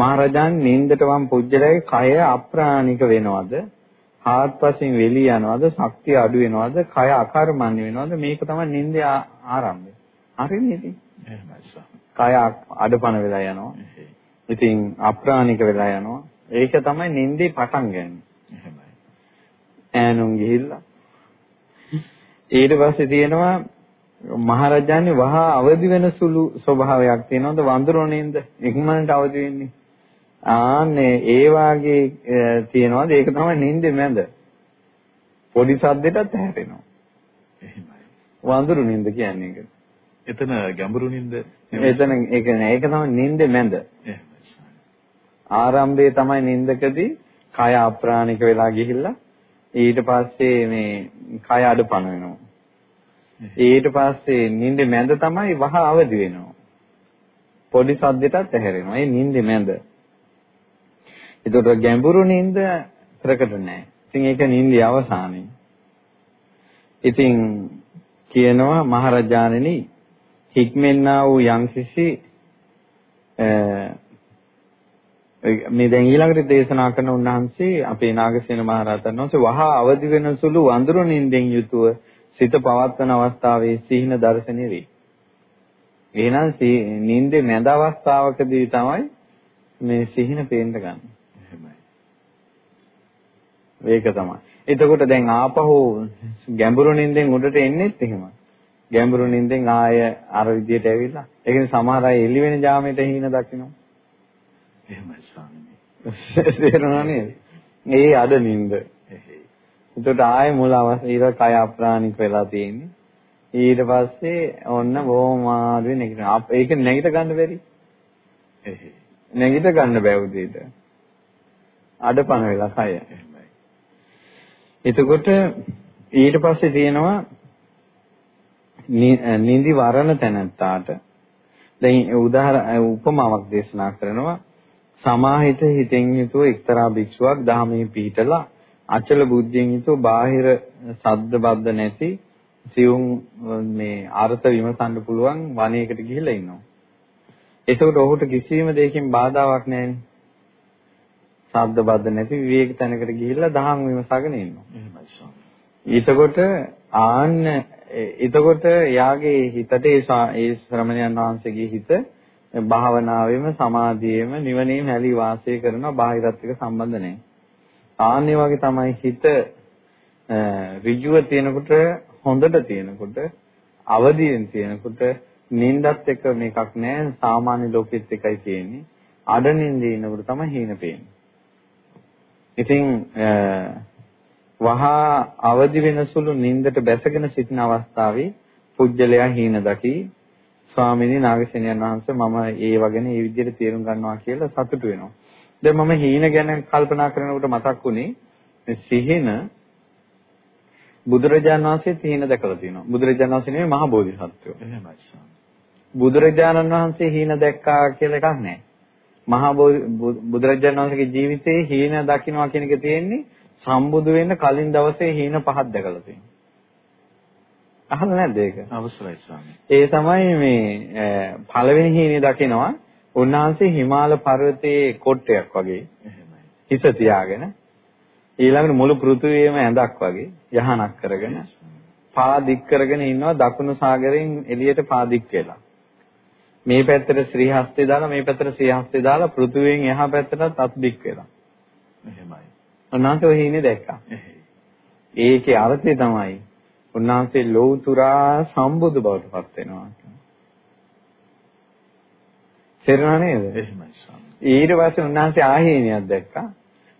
මහරජාන් නින්දට වම් පුජ්‍යලයේ කය අප්‍රාණික වෙනවද? ආත්පසින් වෙලී යනවද? ශක්තිය අඩු වෙනවද? කය අකර්මණ්‍ය වෙනවද? මේක තමයි නින්දේ ආරම්භය. හරිනේ ඉතින්. කය අඩපණ වෙලා යනවා. ඉතින් අප්‍රාණික වෙලා යනවා. ඒක තමයි නින්දේ පටන් ගන්න. එහෙමයි. ඈනුන් ගිහිල්ලා ඊට පස්සේ තියෙනවා මහරජාණන් වහා අවදි වෙන සුළු ස්වභාවයක් තියෙනවද වඳුරෝනින්ද ඉක්මනට අවදි වෙන්නේ ආන්නේ ඒ වාගේ තියෙනවද? ඒක තමයි නින්දේ මැද. පොඩි සද්දෙටත් හැරෙනවා. එහෙමයි. වඳුරු නින්ද කියන්නේ ඒක. එතන ගැඹුරු නින්ද එතන ඒක නෑ. ඒක තමයි නින්දේ මැද. ආරම්භයේ තමයි නින්දකදී කය අප්‍රාණික වෙලා ගිහිල්ලා ඊට පස්සේ මේ කය අඩපණ වෙනවා. ඊට පස්සේ නිින්දේ මැද තමයි වහ අවදි වෙනවා. පොඩි සද්දයටත් ඇහැරෙනවා. ඒ නිින්දේ මැද. ඒකට ගැඹුරු නිින්ද ප්‍රකට නැහැ. ඉතින් ඒක නිින්දේ අවසානයේ. ඉතින් කියනවා මහරජාණෙනි හික්මෙන්නා වූ යම්කිසි මේ දැන් ඊළඟට දේශනා කරන උන්වහන්සේ අපේ නාගසේන මහරහතන් වහන්සේ වහා අවදි වෙන සුළු වඳුරු නින්දෙන් යුතුව සිත පවත්වන අවස්ථාවේ සිහින දර්ශනය වේ. එහෙනම් නින්දේ මැද අවස්ථාවකදී තමයි මේ සිහින පේන්න ගන්න. ඒක තමයි. එතකොට දැන් ආපහු ගැඹුරු නින්දෙන් උඩට එන්නෙත් එහෙමයි. ගැඹුරු නින්දෙන් ආය අර විදියට ඇවිල්ලා. ඒ කියන්නේ සමහර අය එළි වෙන ජාමයට හිණ දකින්නවා. එහෙමයි ස්වාමීනි. තේරුණා නේද? ඒ අඩ නින්ද. එතකොට ආයේ මුල අවස්ථාව ඊට කය අප්‍රාණික වෙලා තියෙන්නේ. ඊට පස්සේ ඔන්න බොහොම මාරුවේ නැගිටිනවා. ඒක නැගිට ගන්න බැරි. නැගිට ගන්න බෑ උදේට. අඩපණ වෙලා කය. එතකොට ඊට පස්සේ තියෙනවා නිදි වරණ තැනත්තාට දැන් උදාහරණ උපමාවක් දේශනා කරනවා සමාහිත හිතෙන් යුතුව එක්තරා භික්ෂුවක් ධාමයේ පිහිටලා අචල බුද්ධියෙන් යුතුව බාහිර සද්ද බද්ද නැති සියුම් මේ අර්ථ විමසන්න පුළුවන් වනයේකට ගිහිල්ලා ඉන්නවා. එතකොට ඔහුට කිසිම දෙයකින් බාධාවක් නැහැ. ශබ්ද බද්ද නැති විවේක තැනකට ගිහිල්ලා දහම් විමසගෙන ඉන්නවා. එහෙමයි. එතකොට ආන්න එතකොට යාගේ හිතට ඒ ශ්‍රමණයන් වහන්සේගේ හිත භාවනාවෙම සමාධියෙම නිවනේම හැලී වාසය කරනවා බාහිරත් එක්ක සම්බන්ධ නැහැ. ආන්නේ වගේ තමයි හිත ඍජුව තියෙනකොට හොඳට තියෙනකොට අවදියෙන් තියෙනකොට නින්දත් එක්ක මේකක් නැහැ සාමාන්‍ය ලෝකෙත් එකයි තියෙන්නේ. අඩ නින්දේ ඉන්නකොට තමයි හීන පේන්නේ. ඉතින් වහා අවදි වෙනසුළු නින්දට බැසගෙන සිටින අවස්ථාවේ පුජ්‍යලයා හීන දකි ස්වාමීනි නාගසේනයන් වහන්සේ මම ඒ වගේන මේ විදිහට තේරුම් ගන්නවා කියලා සතුටු වෙනවා. දැන් මම හීන ගැන කල්පනා කරනකොට මතක් වුණේ මේ සිහින බුදුරජාණන් වහන්සේ හීන දැකලා තියෙනවා. බුදුරජාණන් වහන්සේ නෙමෙයි මහා බෝධිසත්වයෝ. එහෙමයි. බුදුරජාණන් වහන්සේ හීන දැක්කා කියලා එකක් නැහැ. මහා බුදුරජාණන් වහන්සේගේ ජීවිතේ හීන දකින්නවා කියන එක තියෙන්නේ සම්බුදු වෙන්න කලින් දවසේ හීන පහක් දැකලා තියෙනවා. අහලා නැද්ද ඒක? අවසරයි ස්වාමී. ඒ තමයි මේ පළවෙනි හීනේ දකිනවා උන්වහන්සේ හිමාල පර්වතයේ කොට්ටයක් වගේ. හිස තියාගෙන ඊළඟට මුළු පෘථුවියම ඇඳක් වගේ යහනක් කරගෙන පා දික් කරගෙන ඉන්නවා දකුණු සාගරයෙන් එළියට පා දික් වෙලා. මේ පැත්තට ශ්‍රී හස්තේ දාලා මේ පැත්තට ශ්‍රී හස්තේ දාලා පෘථුවියෙන් එහා පැත්තට අත් දික් වෙලා. එහෙමයි. උන්වහන්සේ ඔය හිනේ දැක්කා. ඒකේ අර්ථය තමයි උන්වහන්සේ ලෞතුරා සම්බුදු බවට පත් වෙනවා. තේරුණා නේද? එහෙමයි ස්වාමී. ඊට පස්සේ උන්වහන්සේ ආහේනියක් දැක්කා.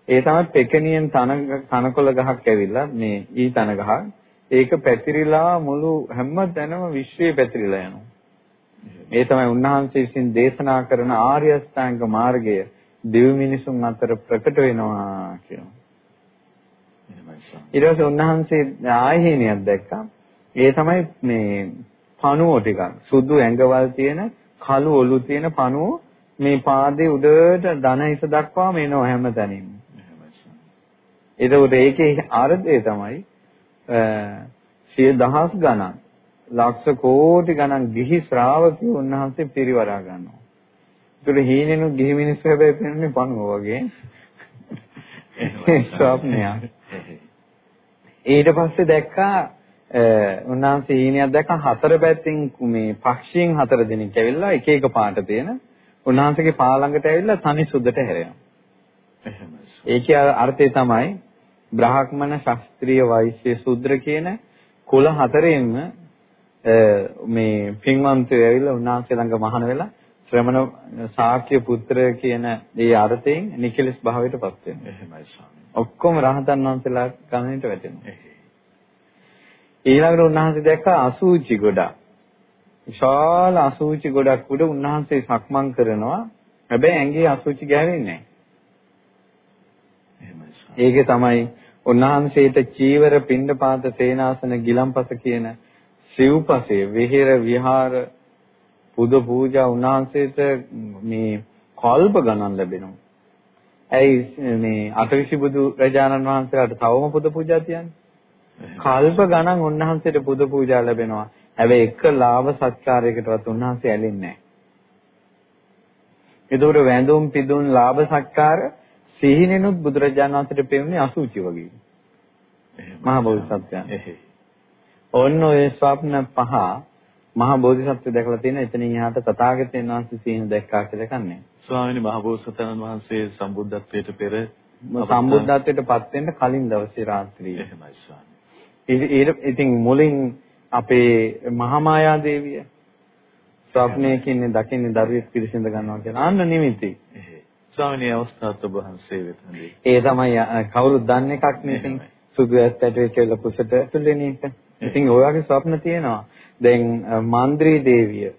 ඒ තමයි පෙකණියෙන් තන කනකොළ ගහක් ඇවිල්ලා මේ ඊ තන ගහක්. ඒක පැතිරිලා මුළු හැම තැනම විශ්වයේ පැතිරිලා යනවා. ඒ තමයි උන්වහන්සේ විසින් දේශනා කරන ආර්ය අෂ්ටාංග මාර්ගය දිව් මිනිසුන් අතර ප්‍රකට වෙනවා කියනවා. ඊට පස්සේ උන්වහන්සේ ආයහේනියක් දැක්කා. ඒ තමයි මේ පණුව ටිකක් සුදු ඇඟවල් තියෙන කළු ඔලු තියෙන පණුව මේ පාදේ උඩට දන හිස දක්වාම එනවා හැමතැනින්ම. එතකොට ඒකේ අර්ථය තමයි සිය දහස් ගණන් ලක්ෂ කෝටි ගණන් ගිහි ශ්‍රාවකයෝ උන්වහන්සේ පිරිවරා ගන්නවා. ඒතකොට හීනෙනු ගිහි මිනිස්සු හැබැයි පෙන්වන්නේ පණුව වගේ. ස්වප්නයක්. ඊට පස්සේ දැක්කා උන්වහන්සේ හීනයක් දැක්කා හතර පැත්තෙන් මේ පක්ෂීන් හතර දෙනෙක් ඇවිල්ලා එක එක පාට තියෙන උන්වහන්සේගේ පා ළඟට ඇවිල්ලා තනි සුද්දට හැරෙනවා. එහෙමයි. ඒකේ අර්ථය තමයි බ්‍රාහ්මණ ශාස්ත්‍රීය වෛශ්‍ය සුද්‍ර කියන කුල හතරෙන්ම මේ පින්වන්තයෝ ඇවිල්ලා උන්වහන්සේ ළඟ මහාන වෙලා ශ්‍රමණ ශාක්‍ය පුත්‍ර කියන ඒ අර්ථයෙන් නිකලස් භාවයටපත් වෙනවා. එහෙමයි ස්වාමී. ඔක්කොම රහතන් වහන්සේලා ගණනට වැටෙනවා. ඊළඟට උන්වහන්සේ දැක්කා අසූචි ගොඩක්. විශාල අසූචි ගොඩක් උඩ උන්වහන්සේ සක්මන් කරනවා. හැබැයි ඇඟේ අසූචි ගෑවෙන්නේ නැහැ. ඒකේ තමයි උන්වහන්සේට චීවර පිණ්ඩපාත සේනාසන ගිලම්පස කියන සිව්පසේ විහෙර විහාර පුද පූජා උන්වහන්සේට මේ කල්ප ගණන් ලැබෙනවා. ඇයි මේ අටවිසි බුදු රජාණන් වහන්සේලාට තවම පුද පූජා තියන්නේ? කල්ප ගණන් උන්වහන්සේට පුද පූජා ලැබෙනවා. හැබැයි එක ලාභ සත්කාරයකටවත් උන්වහන්සේ ඇලෙන්නේ නැහැ. ඒතකොට වැඳුම් පිදුම් ලාභ සත්කාර සිහිනෙනුත් බුදුරජාණන් වහන්සේට පෙන්නේ අසුචි වගේ. මහා බෝධිසත්වයන්. ඔන්න ඔය ස්වප්න පහ මහා බෝධිසත්ව දැකලා තියෙන එතනින් එහාට තථාගතයන් වහන්සේ සීන දැක්කා කියලා කන්නේ. ස්වාමීනි මහා බෝසතාණන් වහන්සේ සම්බුද්ධත්වයට පෙර සම්බුද්ධත්වයට පත් වෙන්න කලින් දවසේ රාත්‍රියේ. එහෙමයි ස්වාමී. ඉතින් මුලින් අපේ මහා මායා දේවිය ස්වප්නයකින් දකින්නේ දරුවෙක් පිළිසිඳ ගන්නවා කියලා. අන්න නිමිති. ස්වාමීනි අවස්ථාවත් ඔබ වහන්සේ වෙතනදී. ඒ තමයි කවුරුත් දන්න එකක් නේ. සුදු ඇත්තට කියලා කුසට ඇතුළේන. ඉතින් ඔය වගේ ස්වප්න තියෙනවා. දැන් මන්ද්‍රී දේවිය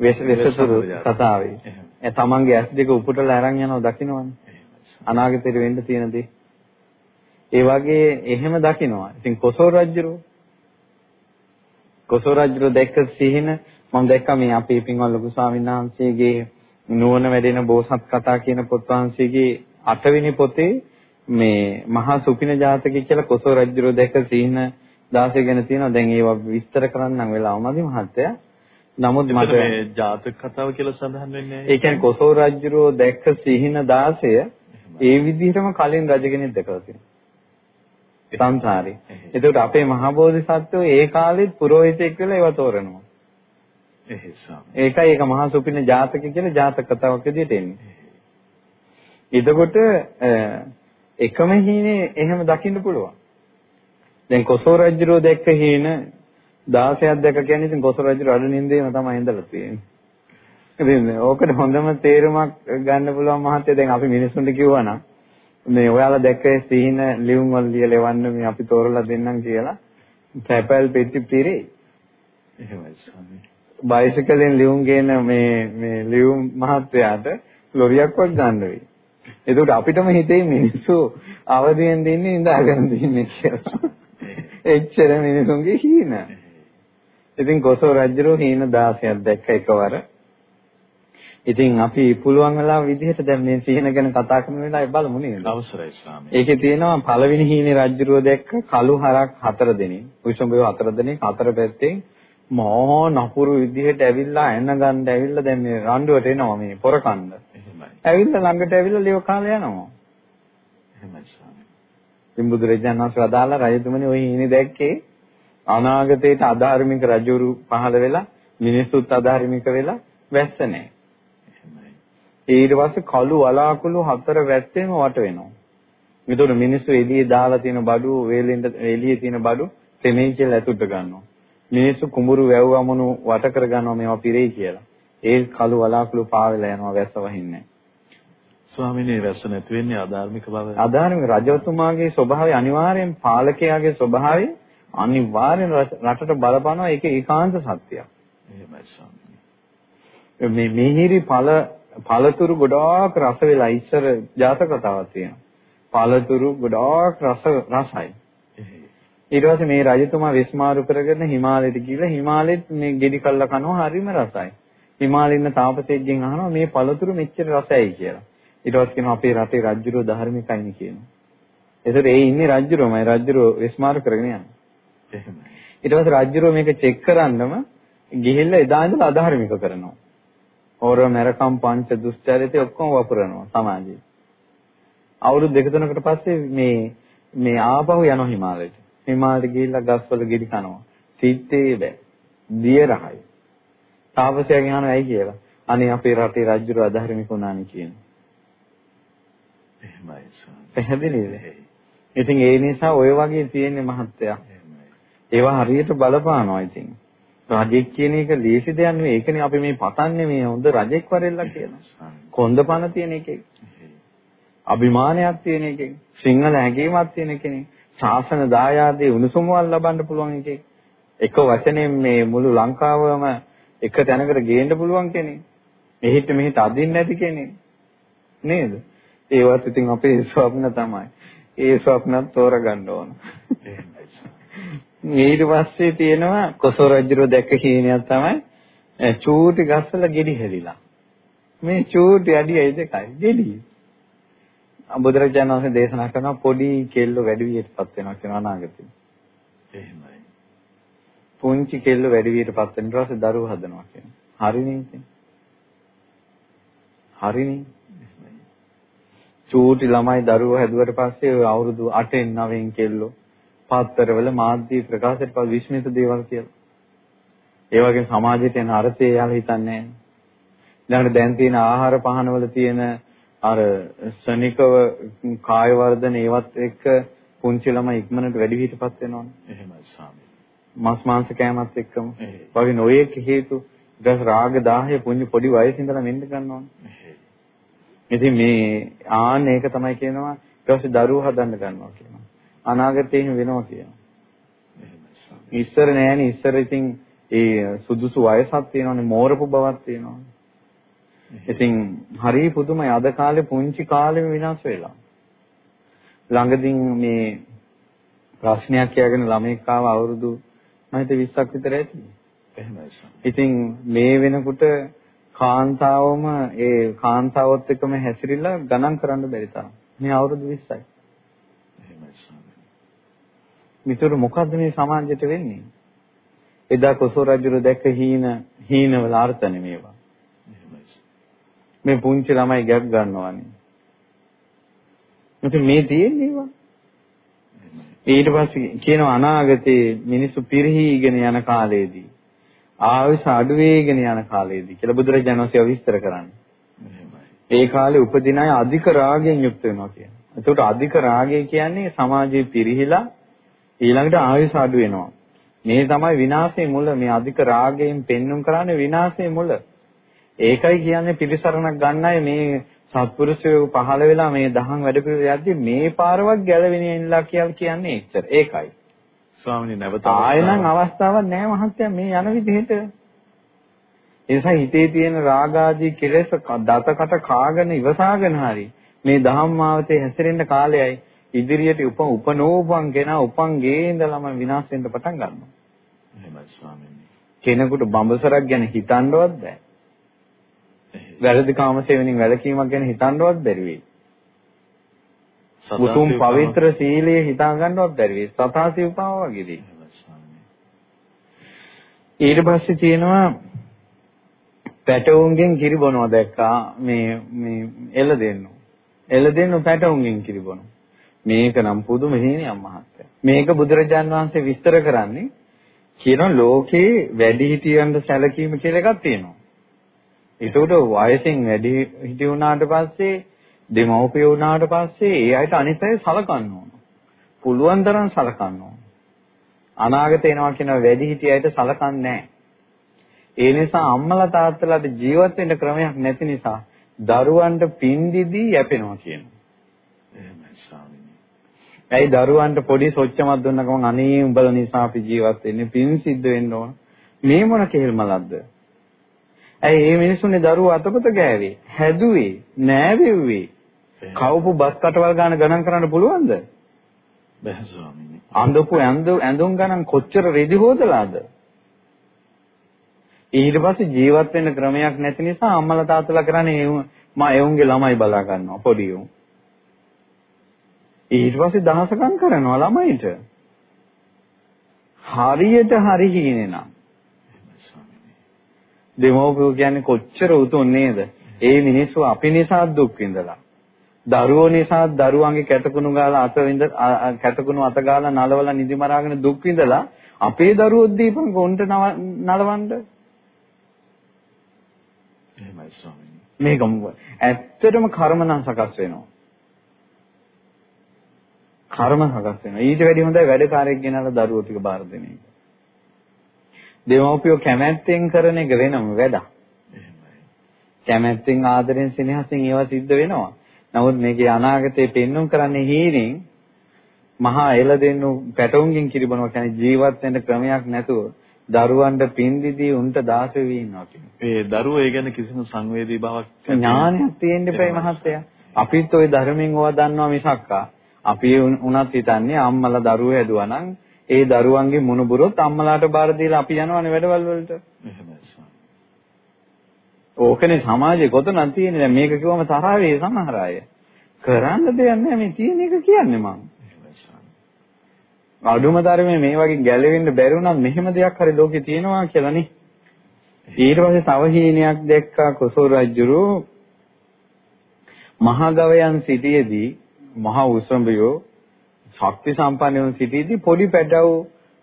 වෙසතුරු කතාවේ. ඒ තමන්ගේ ඇස් දෙක උපුටලා අරන් යනවා දකින්නවනේ. අනාගතේට වෙන්න තියෙන දේ. ඒ වගේ එහෙම දකින්නවා. ඉතින් කොසෝ රජුරෝ කොසෝ රජුරෝ දැක්ක සිහින මම දැක්කා මේ අපේ පින්වත් ලොකු ස්වාමීන් වහන්සේගේ නුවණ වැඩෙන බෝසත් කතා කියන පොත් වහන්සේගේ අටවෙනි පොතේ මේ මහා සුපින ජාතකය කියලා කොසෝ රජුරෝ දැක්ක සිහින 16 ගැන තියෙනවා. දැන් ඒවා විස්තර කරන්නම් වෙලාව මදි මහත්තයා. නමුත් මට මේ ජාතක කතාව කියලා සඳහන් වෙන්නේ ඒ කියන්නේ කොසෝ රජුරෝ දැක්ක සිහින 16 ඒ විදිහටම කලින් රජ කෙනෙක් දැකලා තියෙනවා. සංසාරේ. එතකොට අපේ මහා බෝධිසත්වෝ ඒ කාලෙත් පුරোহিතෙක් වෙලා ඒව තෝරනවා. ඒකයි ඒක මහා සුපින ජාතක කියලා ජාතක කතාවක් විදිහට එන්නේ. එතකොට එකම හීනේ එහෙම දකින්න පුළුවන්. දැන් කොසෝ රජුරෝ දැක්ක හීන 16ක් දැක කියන්නේ ඉතින් කොසෝ රජුරෝ අඩ නින්දේම තමයි ඉඳලා තියෙන්නේ. ඉතින් ඕකට හොඳම තේරුමක් ගන්න පුළුවන් මහත්තයා දැන් අපි මිනිස්සුන්ට කිව්වනම් මේ ඔයාලා දැක්ක සීන ලියුම් වල ලියලා එවන්න මේ අපි තෝරලා දෙන්නම් කියලා පැපල් පෙට්ටි පිරේ. එහෙමයි ස්වාමී. බයිසිකලෙන් ලියුම් ගේන මේ මේ ලියුම් මහත්තයාට ලොරියක්වත් ගන්න වෙයි. එතකොට අපිටම හිතේ මිනිස්සු අවදියෙන් දෙන්නේ ඉඳාගෙන දෙන්නේ කියලා. එච්චර මිනිසුන්ගේ හීන. ඉතින් කොසෝ රජුරෝ හීන 16ක් දැක්ක එකවර. ඉතින් අපි පුළුවන් වෙලාව විදිහට දැන් මේ සිහින ගැන කතා කරන වෙලාවේ බලමු නේද? අවසරයි ස්වාමී. ඒකේ තියෙනවා පළවෙනි හීනේ රජුරෝ දැක්ක කළු හරක් හතර දෙනෙක්. විසඹයෝ හතර දෙනෙක් හතර පැත්තෙන් මහා නපුරු විදිහට ඇවිල්ලා එන ගන්න ඇවිල්ලා දැන් මේ රණ්ඩුවට එනවා මේ පොරකන්ද. එහෙමයි. ඇවිල්ලා ළඟට ඇවිල්ලා ලේව කාලේ යනවා. එහෙමයි ස්වාමී. ඉතින් බුදුරජාණන් වහන්සේ වදාලා රජතුමනි ওই හීනේ දැක්කේ අනාගතේට අධාර්මික රජුරු පහළ වෙලා මිනිස්සුත් අධාර්මික වෙලා වැස්ස නැහැ. ඊට පස්සේ කළු වලාකුළු හතර වැත්තේම වට වෙනවා. ඒතකොට මිනිස්සු එළියේ දාලා තියෙන බඩු වේලෙන්ද එළියේ තියෙන බඩු තෙමෙයි කියලා ඇතුළට ගන්නවා. මිනිස්සු කුඹුරු වැව් අමුණු වට කර ගන්නවා මේවා පිරෙයි කියලා. ඒ කළු වලාකුළු පාවෙලා යනවා වැස්ස වහින්නේ. ස්වාමිනේ වැස්ස නැති වෙන්නේ අධාර්මික බව. අධාර්මික රජතුමාගේ ස්වභාවය අනිවාර්යෙන් පාලකයාගේ ස්වභාවය අනිවාර්යෙන් රටට බලපානවා ඒක ඒකාන්ත සත්‍යයක්. එහෙමයි ස්වාමීනි. මේ මිහිරි ඵල පළතුරු ගොඩාක් රස වෙලා ඉස්සර ජාතක කතාවක් තියෙනවා. පළතුරු ගොඩාක් රස රසයි. ඊට පස්සේ මේ රජතුමා විස්මාරු කරගෙන හිමාලයට ගිහලා හිමාලෙත් මේ ගෙඩි කල්ලා කනවා හරිම රසයි. හිමාලෙන්න තාපසයෙක්ගෙන් අහනවා මේ පළතුරු මෙච්චර රසයි කියලා. ඊට පස්සේ කියනවා අපේ රටේ රජුරෝ ධර්මිකයිනි කියනවා. ඒතර ඒ ඉන්නේ රජුරෝමයි රජුරෝ විස්මාරු කරගෙන යනවා. එහෙමයි. ඊට පස්සේ රජුරෝ මේක චෙක් කරන්නම ගිහිල්ලා එදා ඉඳලා අධාර්මික කරනවා. හොර මරකම් පංච දුස්චරිත ඔක්කොම වපුරනවා සමාජයේ. අවුරුදු දෙක තුනකට පස්සේ මේ මේ ආපහු යනවා හිමාලයට. හිමාලයට ගිහිල්ලා ගස්වල ගෙඩි කනවා. සිත්තේ බෑ. දිය රහයි. තාපසයාගෙන් අහනවා ඇයි කියලා. අනේ අපේ රටේ රජුරු අධර්මික වුණානේ කියනවා. එහෙමයි සර්. පැහැදිලිද? ඉතින් ඒ නිසා ඔය වගේ තියෙන මහත්තයා. ඒවා හරියට බලපානවා ඉතින්. රජෙක් කියන එක ලේසි දෙයක් නෙවෙයි. ඒකනේ අපි මේ පතන්නේ මේ හොඳ රජෙක් වරෙල්ලා කියලා. කොන්දපන තියෙන එකෙක්. අභිමානයක් තියෙන එකෙක්. සිංහල හැඟීමක් තියෙන කෙනෙක්. ශාසන දායාදේ උණුසුමවල් ලබන්න පුළුවන් එකෙක්. එක වචනෙන් මේ මුළු ලංකාවම එක තැනකට ගේන්න පුළුවන් කෙනෙක්. මෙහිට මෙහිට අදින්න නැති කෙනෙක්. නේද? ඒවත් ඉතින් අපේ ස්වপ্න තමයි. ඒ ස්වপ্නත් තෝරගන්න ඕන. ඊට පස්සේ තියෙනවා කොසෝ රජුරෝ දැක්ක හීනයක් තමයි චූටි ගස්වල ගෙඩි හැලිලා. මේ චූටි අඩියයි දෙකයි ගෙඩි. බුදුරජාණන් වහන්සේ දේශනා කරන පොඩි කෙල්ල වැඩි වියටපත් වෙනවා කියන අනාගතේ. එහෙමයි. පුංචි කෙල්ල වැඩි වියටපත් වෙන ඊට පස්සේ දරුවෝ හදනවා කියන්නේ. හරිනේ ඉතින්. හරිනේ. චූටි ළමයි දරුවෝ හැදුවට පස්සේ අවුරුදු 8න් 9න් කෙල්ලෝ පත්තරවල මාධ්‍ය ප්‍රකාශයට පස්සේ විශ්මිත දේවල් කියලා. ඒ වගේම සමාජයට යන අර්ථය යාලා හිතන්නේ නැහැ. දැන් තියෙන ආහාර පානවල තියෙන අර ශනිකව කාය වර්ධන ඒවත් එක්ක පුංචි ළමයි ඉක්මනට වැඩි හිටපත් වෙනවනේ. එහෙමයි ස්වාමී. මස් මාංශ කෑමත් එක්කම. වගේ නොයේක හේතු ඊට රාග 10 පුංචි පොඩි වයසින් ඉඳලා මෙන්න ගන්නවනේ. ඉතින් මේ ආන්න ඒක තමයි කියනවා ඊට පස්සේ දරුවෝ හදන්න ගන්නවා කියනවා. අනාගතේ එහෙම වෙනවා කියනවා. ඉස්සර නෑනේ ඉස්සර ඉතින් ඒ සුදුසු වයසක් තියෙනවානේ මෝරපු බවක් තියෙනවානේ. ඉතින් හරි පුදුමයි අද කාලේ පුංචි කාලෙම විනාශ වෙලා. ළඟදීන් මේ ප්‍රශ්නයක් කියගෙන ළමෙක් ආව අවුරුදු මම හිත 20ක් විතර ඇති. එහෙමයි ඉතින් මේ වෙනකොට කාන්තාවම ඒ කාන්තාවත් එක්කම හැසිරිලා ගණන් කරන්න බැරි තරම්. මේ අවුරුදු 20යි. එහෙමයි මිතුරු මොකද්ද මේ සමාජයට වෙන්නේ? එදා කොසෝ රජුර දැක්ක හීන හීනවල අර්ථ නෙමේවා. මේ පුංචි ළමයි ගැප් ගන්නවානේ. ඉතින් මේ තියෙන්නේ. ඊට පස්සේ කියනවා අනාගතේ මිනිස්සු පිරිහීගෙන යන කාලයේදී ආයුෂ අඩු වෙගෙන යන කාලයේදී කියලා බුදුරජාණන් වහන්සේ විස්තර කරන්නේ. ඒ කාලේ උපදින අය අධික රාගයෙන් යුක්ත වෙනවා කියනවා. එතකොට අධික රාගය කියන්නේ සමාජයේ පිරිහිලා ඊළඟට ආයුෂ අඩු වෙනවා. මේ තමයි විනාශයේ මුල. මේ අධික රාගයෙන් පෙන්눔 කරන්නේ විනාශයේ මුල. ඒකයි කියන්නේ පිළිසරණක් ගන්න අය මේ සත්පුරුෂයෝ පහළ වෙලා මේ දහම් වැඩ පිළිවෙල යද්දි මේ පාරවක් ගැලවෙනින්ලා කියලා කියන්නේ එච්චර. ඒකයි. ස්වාමීනි නැවත ආයෙනම් අවස්ථාවක් නැහැ මහත්තයා මේ යන විදිහට. ඒ නිසා හිතේ තියෙන රාග ආදී කෙලෙස් දතකට කාගෙන ඉවසාගෙන හරි මේ දහම් මාවතේ හැසිරෙන්න කාලයයි ඉදිරියට උප උපනෝපන් කෙනා උපන් ගේ ඉඳලම විනාශ වෙන්න පටන් ගන්නවා. එහෙමයි ස්වාමීනි. කෙනෙකුට බඹසරක් ගැන හිතන්නවත් බෑ. වැරදි කාමසේවණින් වැළකීමක් ගැන හිතන්නවත් බැරි වෙයි. උතුම් පවිත්‍ර සීලය හිතා ගන්නවත් බැරි වෙයි. සතාසි උපාව වගේදී. ඊට පස්සේ තියෙනවා පැටවුන්ගෙන් කිරි බොනවා දැක්කා මේ මේ එළ දෙන්නු. එළ දෙන්නු පැටවුන්ගෙන් කිරි බොනවා. මේක නම් පුදුම හේනියක් මහත්තයා. මේක බුදුරජාන් වහන්සේ විස්තර කරන්නේ කියන ලෝකේ වැඩිහිටියන්ට සැලකීම කියලා එකක් තියෙනවා. ඒකට වයසෙන් වැඩි හිටි වුණාට පස්සේ දෙමව්පිය වුණාට පස්සේ ඒ අයට අනිත් අය සලකන්න ඕන. පුළුවන් තරම් සලකන්න ඕන. අනාගතේ එනවා කියන වැඩි හිටි අයට සලකන්නේ නැහැ. ඒ නිසා අම්මලා තාත්තලාට ජීවත් වෙන්න ක්‍රමයක් නැති නිසා දරුවන්ට පින් දීදී යැපෙනවා කියනවා. එහෙමයි ස්වාමීනි. ඇයි දරුවන්ට පොඩි සොච්චමක් දුන්න ගමන් අනේ උඹලා නිසා අපි ජීවත් වෙන්නේ පින් සිද්ධ වෙන්න ඕන. මේ මොන කෙල්මලක්ද? ඇයි මේ මිනිස්සුනේ දරුවෝ අතපත ගෑවේ, හැදුවේ, නෑවෙව්වේ. කවපු බස් කටවල් ගන්න ගණන් කරන්න පුළුවන්ද? බැහැ ස්වාමීනි. අඳපු ඇඳුම් ගණන් කොච්චර රෙදි හොදලාද? ඊට පස්සේ ජීවත් වෙන්න ක්‍රමයක් නැති නිසා අම්මලා තාත්තලා කරන්නේ මා එවුන්ගේ ළමයි බලා ගන්නවා පොඩි උන්. ඊට පස්සේ දහසකම් කරනවා ළමයිට. හරියට හරි හීනේ නම්. දෙමෝපියෝ කියන්නේ කොච්චර උතුම් නේද? ඒ මිනිස්සු අපි නිසා දුක් විඳලා. දරුවෝ නිසා දරුවන්ගේ කැටකුණු ගාලා අත විඳ කැටකුණු අත ගාලා නලවලා නිදි මරාගෙන දුක් විඳලා අපේ දරුවෝ දීපන් කොන්ට නලවන්න එහෙමයි ස්වාමීනි. මේක ඇත්තටම කර්ම නම් සකස් වෙනවා. කර්ම සකස් වෙනවා. ඊට වැඩි හොඳයි වැඩකාරයෙක් ගෙනල්ලා දරුවෝ ටික බාර දෙන එක. දෙමව්පියෝ කැමැත්තෙන් කරන එක වෙනම වැඩක්. කැමැත්තෙන් ආදරෙන් සෙනෙහසෙන් ඒවා සිද්ධ වෙනවා. නමුත් මේකේ අනාගතේ පෙන්눔 කරන්නේ හීනෙන් මහා එළදෙන්නු පැටවුන්ගෙන් කිරිබනවා කියන්නේ ජීවත් වෙන්න ක්‍රමයක් නැතුව දරුවන්ට පින් දීදී උන්ට දාස වෙවි ඉන්නවා කියන්නේ. ඒ දරුවෝ ඒ ගැන කිසිම සංවේදී බවක් ඥානයක් තියෙන්න එපයි මහත්තයා. අපිත් ওই ධර්මයෙන් ඕවා දන්නවා මිසක්කා. අපි උනත් හිතන්නේ අම්මලා දරුවෝ හැදුවා නම් ඒ දරුවන්ගේ මුණුබුරොත් අම්මලාට බාර දීලා අපි යනවනේ වැඩවල වලට. එහෙමයි. ඕකනේ සමාජයේ කොතනක් තියෙන්නේ දැන් මේක කිව්වම තරහ වේ සමහර අය. කරන්න දෙයක් නැහැ මේ තියෙන එක කියන්නේ මං. අඩුම තරමේ මේ වගේ ගැලවෙන්න බැරි වුණා මෙහෙම දෙයක් හරි ලෝකේ තියෙනවා කියලා නේ. ඊට පස්සේ තව හීනයක් දැක්කා කුසෝ රජුරු මහා ගවයන් සිටියේදී මහා උසඹයෝ ශක්ති සම්පන්න වුන් සිටියේදී පොඩි පැටව්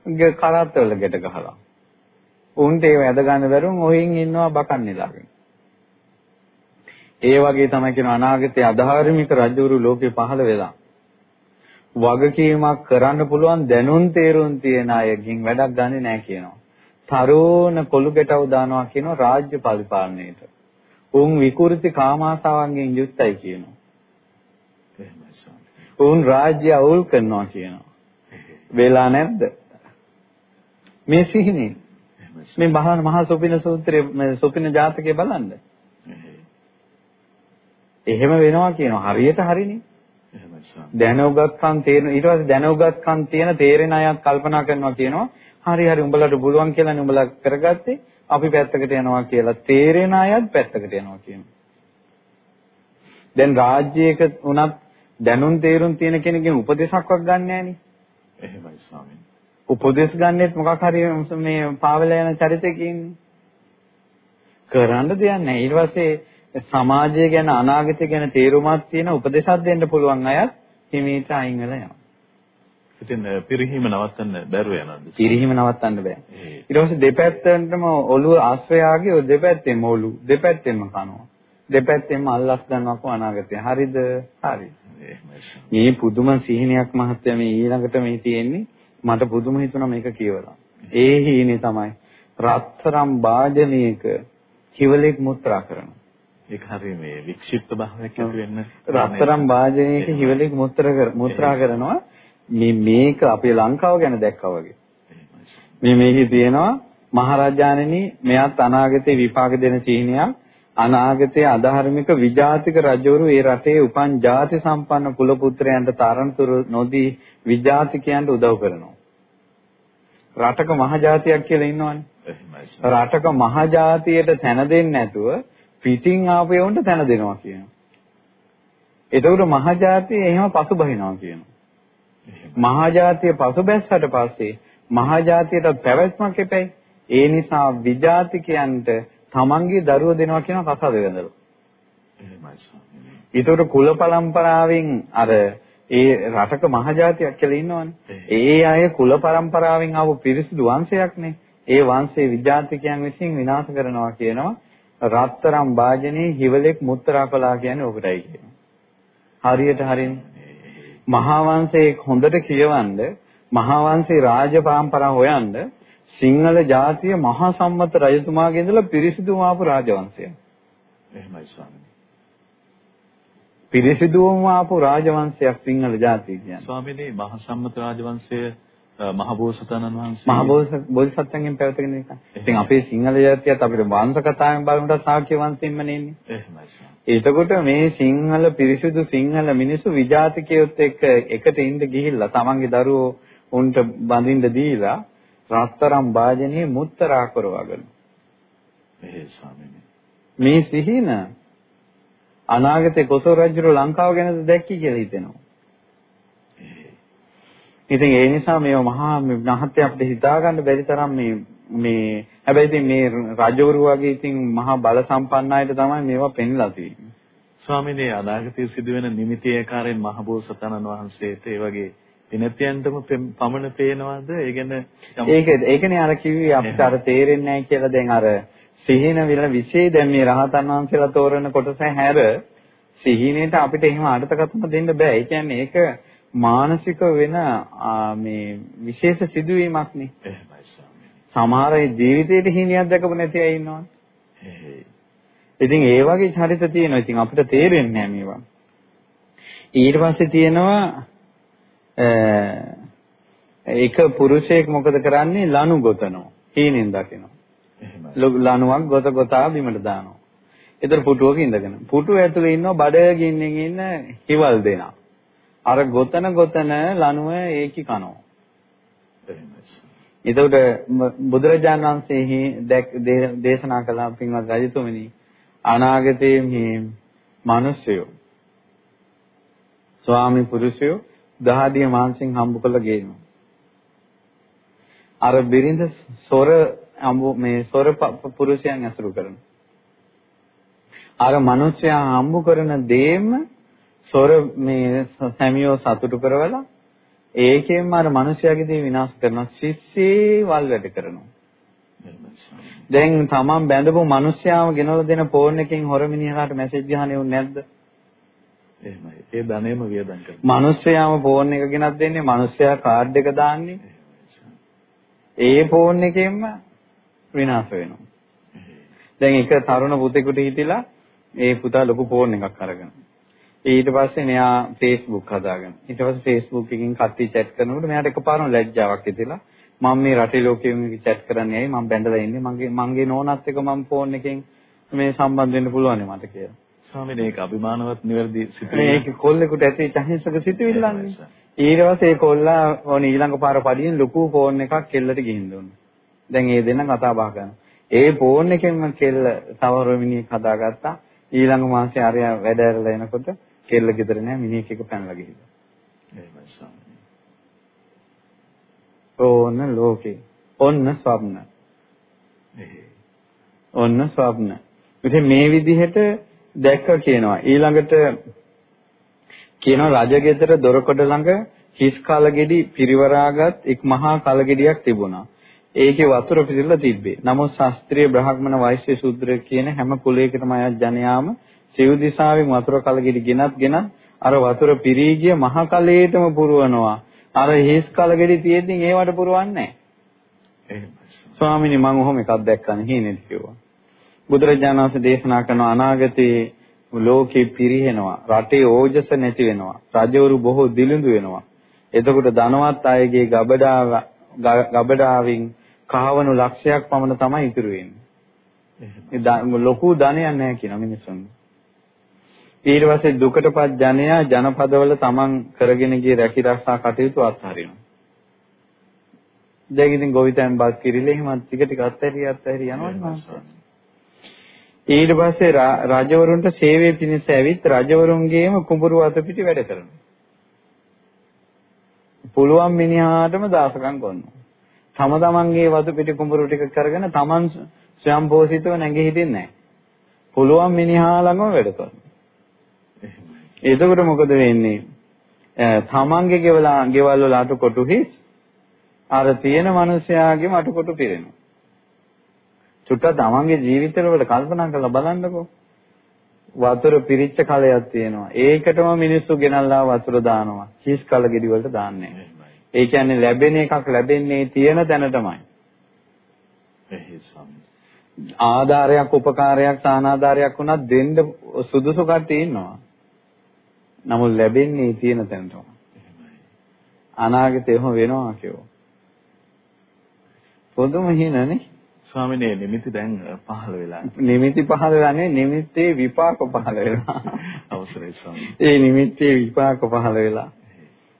කරත්තවල ගැට ගහලා. උන්ට ඒව ඇද ගන්න බැරුම් ඔහින් ඉන්නවා බකන් නෙලාගෙන. ඒ වගේ තමයි කියන අනාගතයේ අධාර්මික රජවරු ලෝකේ පහළ වෙලා වගකීමක් කරන්න පුළුවන් දැනුම් තේරුම් තියෙන අයකින් වැඩක් ගන්නෙ නැහැ කියනවා. තරුණ කොළු ගැටව දානවා කියනවා රාජ්‍ය පරිපාලනයේට. උන් විකෘති කාමාසාවන්ගෙන් යුක්තයි කියනවා. උන් රාජ්‍ය අවුල් කරනවා කියනවා. වෙලා නැද්ද? මේ සිහිනේ. මේ මහා මහා සොපින සූත්‍රයේ සොපින ජාතකය බලන්න. එහෙම වෙනවා කියනවා. හරියට හරිනේ. දැනුගත්කම් තේරෙන ඊට පස්සේ දැනුගත්කම් තියෙන තේරෙන අයත් කල්පනා කරනවා කියනවා. හරි හරි උඹලට පුළුවන් කියලානේ උඹලා කරගත්තේ. අපි පැත්තකට යනවා කියලා තේරෙන අයත් පැත්තකට යනවා කියනවා. දැන් රාජ්‍යයක උනත් දැනුම් තේරුම් තියෙන කෙනකින් උපදේශක්වත් ගන්න නෑනේ. එහෙමයි ස්වාමීනි. උපදේශ ගන්නෙත් මොකක් හරි මේ පාවල යන චරිතකින් කරන්න දෙයක් නැහැ. ඊට පස්සේ සමාජය ගැන අනාගතය ගැන තේරුමක් තියෙන උපදේශයක් දෙන්න පුළුවන් අයත් හිමීට අයින් වෙලා යනවා. ඉතින් පිරිහීම නවත්තන්න බැරුව යනවාද? පිරිහීම නවත්තන්න බෑ. ඊට පස්සේ දෙපැත්තටම ඔළුව ආශ්‍රයාගේ ඔය දෙපැත්තෙම ඔළු දෙපැත්තෙම කනවා. දෙපැත්තෙම අල්ලස් ගන්නවා අනාගතය. හරිද? හරි. මේ පුදුම සිහිනයක් මහත්ය මේ ඊළඟට මේ තියෙන්නේ මට පුදුම හිතුණා මේක කියවලා. ඒ හීනේ තමයි රත්තරම් වාදනයක කිවලෙක් මුත්‍රා කරනවා. ඒක හරිය මේ වික්ෂිප්ත භාවයක් ඇති වෙන්න රත්තරම් වාදනයක කිවලෙක් මුත්‍රා කරනවා. මේ මේක අපේ ලංකාව ගැන දැක්කා වගේ. මේ මේකේ තියෙනවා මහරජාණෙනි මෙයත් අනාගතේ විපාක දෙන සිහිනයක් අනාගතයේ අධාර්මික විජාතික රජවරු ඒ රටේ උපන් ಜಾති සම්පන්න කුල පුත්‍රයන්ට තරන්තුරු නොදී විජාතිකයන්ට උදව් කරනවා. රටක මහජාතියක් කියලා ඉන්නවනේ. රටක මහජාතියට තැන දෙන්නේ නැතුව පිටින් ආපේවුන්ට තැන දෙනවා කියනවා. එතකොට මහජාතිය එහෙම පසුබහිනවා කියනවා. මහජාතිය පසුබැස්සට පස්සේ මහජාතියට පැවැත්මක් එපැයි. ඒ නිසා විජාතිකයන්ට තමන්ගේ දරුවෝ දෙනවා කියන කතාව වෙනදලු. ඒතකොට කුල පරම්පරාවෙන් අර ඒ රටක මහජාතියක් කියලා ඉන්නවනේ. ඒ අය කුල පරම්පරාවෙන් ආපු පිරිසිදු වංශයක්නේ. ඒ වංශයේ විජාතිකයන් විසින් විනාශ කරනවා කියනවා. රත්තරම් වාජනේ හිවලෙක් මුත්‍රා කළා කියන්නේ ඔකටයි කියනවා. හරියට හරිනේ. මහා වංශයේ හොඳට කියවන්න මහා වංශේ රාජ පරම්පරාව හොයන්න සිංහල ජාතිය මහා සම්මත රජතුමාගේ ඉඳලා පිරිසිදුම ආපු රාජවංශය. එහෙමයි ස්වාමීනි. පිරිසිදුවම ආපු රාජවංශයක් සිංහල ජාතිය කියන්නේ. ස්වාමීනි මහා සම්මත රාජවංශය මහබෝසතාණන් වහන්සේ මහබෝසත් බෝධිසත්වයන්ගෙන් පැවතගෙන එක. ඉතින් අපේ සිංහල ජාතියත් අපිට වංශ කතාවෙන් බලනකොට සාක්‍ය වංශයෙන්ම නෙන්නේ. එහෙමයි. එතකොට මේ සිංහල පිරිසිදු සිංහල මිනිස්සු විජාතිකයොත් එක්ක එකට ඉඳ ගිහිල්ලා තමන්ගේ දරුවෝ උන්ට බඳින්න දීලා රත්තරම් වාජනේ මුත්‍රා කරවගලු. මේ ස්වාමීනි. මේ සිහින අනාගතේ කොසල් රජු ලංකාව ගැනද දැක්කි කියලා හිතෙනවා. ඉතින් ඒ නිසා මේ මහා මහත්ය අපිට හිතා ගන්න බැරි තරම් මේ මේ හැබැයි ඉතින් මේ රජවරු වගේ ඉතින් මහා බල සම්පන්න අයට තමයි මේවා පෙන්ලා තියෙන්නේ. ස්වාමීනි අනාගතයේ සිදුවෙන නිමිති ආකාරයෙන් මහබෝසතාණන් වහන්සේට ඒ වගේ පිනතියන්ටම පමණ පේනවද? ඒ කියන්නේ ඒක ඒකනේ අර කිව්වේ අපිට අර තේරෙන්නේ නැහැ කියලා දැන් අර සිහින විල විශේෂ දැන් මේ රහතන් වහන්සේලා තෝරන කොටස හැර සිහිනේට අපිට එහෙම අර්ථකථන දෙන්න බෑ. ඒ කියන්නේ ඒක මානසික වෙන මේ විශේෂ සිදුවීමක් නේ. එහෙමයි ස්වාමීනි. සමහර ජීවිතේට හිණියක් දැකපු නැති අය ඉන්නවනේ. ඉතින් ඒ වගේ චරිත තියෙනවා. ඉතින් අපිට තේරෙන්නේ නැහැ මේවා. ඊට පස්සේ තියෙනවා එක පුරුෂයෙක් මොකද කරන්නේ ලනු ගොතනවා හීනෙන් දකිනවා ලනුවක් ගොත ගොතා බිමට දානවා ඒතර පුටුවක ඉඳගෙන පුටුව ඇතුලේ ඉන්නවා බඩ ගින්නෙන් ඉන්න හිවල් දෙනා අර ගොතන ගොතන ලනුව ඒකි කනවා එතකොට බුදුරජාණන් වහන්සේ දේශනා කළ පින්වත් රජතුමනි අනාගතයේ මේ මිනිස්සයෝ ස්වාමි පුරුෂයෝ දහදිය මාංශෙන් හම්බ කරලා ගේනවා. අර බිරිඳ සොර මේ සොර පුරුෂයන් ඇසුරු කරනවා. අර මිනිසයා හම්බ කරන දේම සොර මේ සැමියෝ සතුටු කරවලා ඒකෙන්ම අර මිනිසයාගේ දේ විනාශ කරනවා. ශිෂ්‍යේ වල් වැඩ කරනවා. දැන් තමන් බැඳපු මිනිස්යාව ගෙනලා දෙන ෆෝන් එකෙන් හොර මිනිහලාට මැසේජ් ගහන්නේ නැද්ද? එහෙමයි. ඒ ධනෙම වියදම් කරනවා. මිනිස්සයාම ෆෝන් එක ගෙනත් දෙන්නේ, මිනිස්සයා කාඩ් එක දාන්නේ. ඒ ෆෝන් එකෙන්ම විනාශ වෙනවා. දැන් එක තරුණ පුතෙකුට හිටිලා ඒ පුතා ලොකු ෆෝන් එකක් අරගෙන. ඊට පස්සේ මෙයා Facebook හදාගෙන. ඊට පස්සේ Facebook එකකින් කට්ටිය chat කරනකොට මෙයාට එකපාරම ලැජ්ජාවක් හිතෙලා මම මේ රටේ ලෝකෙම chat කරන්නේ ඇයි මම බැඳලා ඉන්නේ මගේ මගේ නෝනත් එක්ක මම ෆෝන් එකෙන් මේ සම්බන්ධ වෙන්න පුළුවන් මට කියලා. ස්වාමීනි ඒක අභිමානවත් නිවැරදි සිතුවිල්ල. මේක කොල්ලෙකුට ඇති චහින්සක සිතුවිල්ලන්නේ. ඊට පස්සේ ඒ කොල්ලා ඕන ඊළඟ පාර පඩියෙන් ලොකු ෆෝන් එකක් කෙල්ලට ගිහින් දුන්නා. දැන් ඒ දෙන්න කතා බහ කරනවා. ඒ ෆෝන් එකෙන්ම කෙල්ල තව මිනිහෙක් හදාගත්තා. ඊළඟ මාසේ අරයා වැඩ ඇරලා එනකොට කෙල්ල ගෙදර නෑ මිනිහෙක් එක පැනලා ගිහිල්ලා. එහෙමයි ස්වාමීනි. ඕන ලෝකේ. ඔන්න ස්වප්න. ඔන්න ස්වප්න. ඉතින් මේ විදිහට දැක්ක කියනවා. ඊළඟට කියනවා රජගෙදර දොරකඩ ළඟ හිස් කලගෙඩි පිරිවරාගත් එක් මහා කලගෙඩියක් තිබුණා. ඒකේ වතුර පිරিলা තිබ්බේ. නමුත් ශාස්ත්‍රීය බ්‍රාහ්මණ වෛශ්‍ය ශූද්‍ර කියන හැම කුලයකටම අයත් ජනයාම සිව් දිසාවෙන් වතුර කලගෙඩි ගෙනත් ගෙනත් අර වතුර පිරී ගිය මහා කලයේටම පුරවනවා. අර හිස් කලගෙඩි තියෙද්දි ඒවට පුරවන්නේ නැහැ. ස්වාමිනී මම ඔහොම එකක් දැක්කනේ. හීනෙදි කිව්වා. බුදුරජාණන් වහන්සේ දේශනා කරන අනාගතයේ ලෝකෙ පිරිහෙනවා. රටේ ඕජස නැති වෙනවා. රජවරු බොහෝ දිලිඳු වෙනවා. එතකොට ධනවත් අයගේ ගබඩාව ගබඩාවින් කහවණු ලක්ෂයක් පමණ තමයි ඉතුරු වෙන්නේ. ලොකු ධනයක් නැහැ කියන මිනිසුන් ඊට පස්සේ දුකටපත් ජනයා ජනපදවල තමන් කරගෙන ගිය රැකී ආරක්ෂා කටයුතු අත්හරිනවා දැන් ඉතින් ගොවිතැන් බස් කිරිලේ එහෙමත් ටික ටික අත්හැරිය අත්හැරිය යනවා ඊට පස්සේ රජවරුන්ට සේවය පිණිස ඇවිත් රජවරුන්ගේම කුඹුරු අත පිටි වැඩ කරනවා. පුළුවන් මිනිහාටම දාසකම් කරනවා. තම තමන්ගේ වතු පිටි කුඹුරු ටික කරගෙන තමන් ස්වයංපෝෂිතව නැගී හිටින්නේ නැහැ. පුළුවන් මිනිහා ළඟම වැඩ කරනවා. එතකොට මොකද වෙන්නේ? තමන්ගේ ගෙවල ගෙවල් වල අටකොටු හිස් අර තියෙන මිනිස්යාගේ අටකොටු පිරෙනවා. චුට්ටක් තමන්ගේ ජීවිතවල කල්පනා කරලා බලන්නකෝ. වතුර පිරිච්ච කලයක් තියෙනවා. ඒකටම මිනිස්සු ගෙනල්ලා වතුර දානවා. හිස් කල ගෙඩි වලට දාන්නේ ඒ කියන්නේ ලැබෙන එකක් ලැබෙන්නේ තියෙන තැනටමයි. ආධාරයක් උපකාරයක් සානාධාරයක් වුණත් දෙන්න සුදුසු කට්ටිය ඉන්නවා. නමුත් ලැබෙන්නේ තියෙන තැනටම. අනාගතේ එහෙම වෙනවා කියෝ. පොදුම හිනනේ. ස්වාමිනේ නිමිති දැන් පහළ වෙලා. නිමිති පහළ වෙලා නෙවෙයි නිමිත්තේ විපාක පහළ වෙලා. අවසරයි ස්වාමී. ඒ නිමිත්තේ විපාක පහළ වෙලා.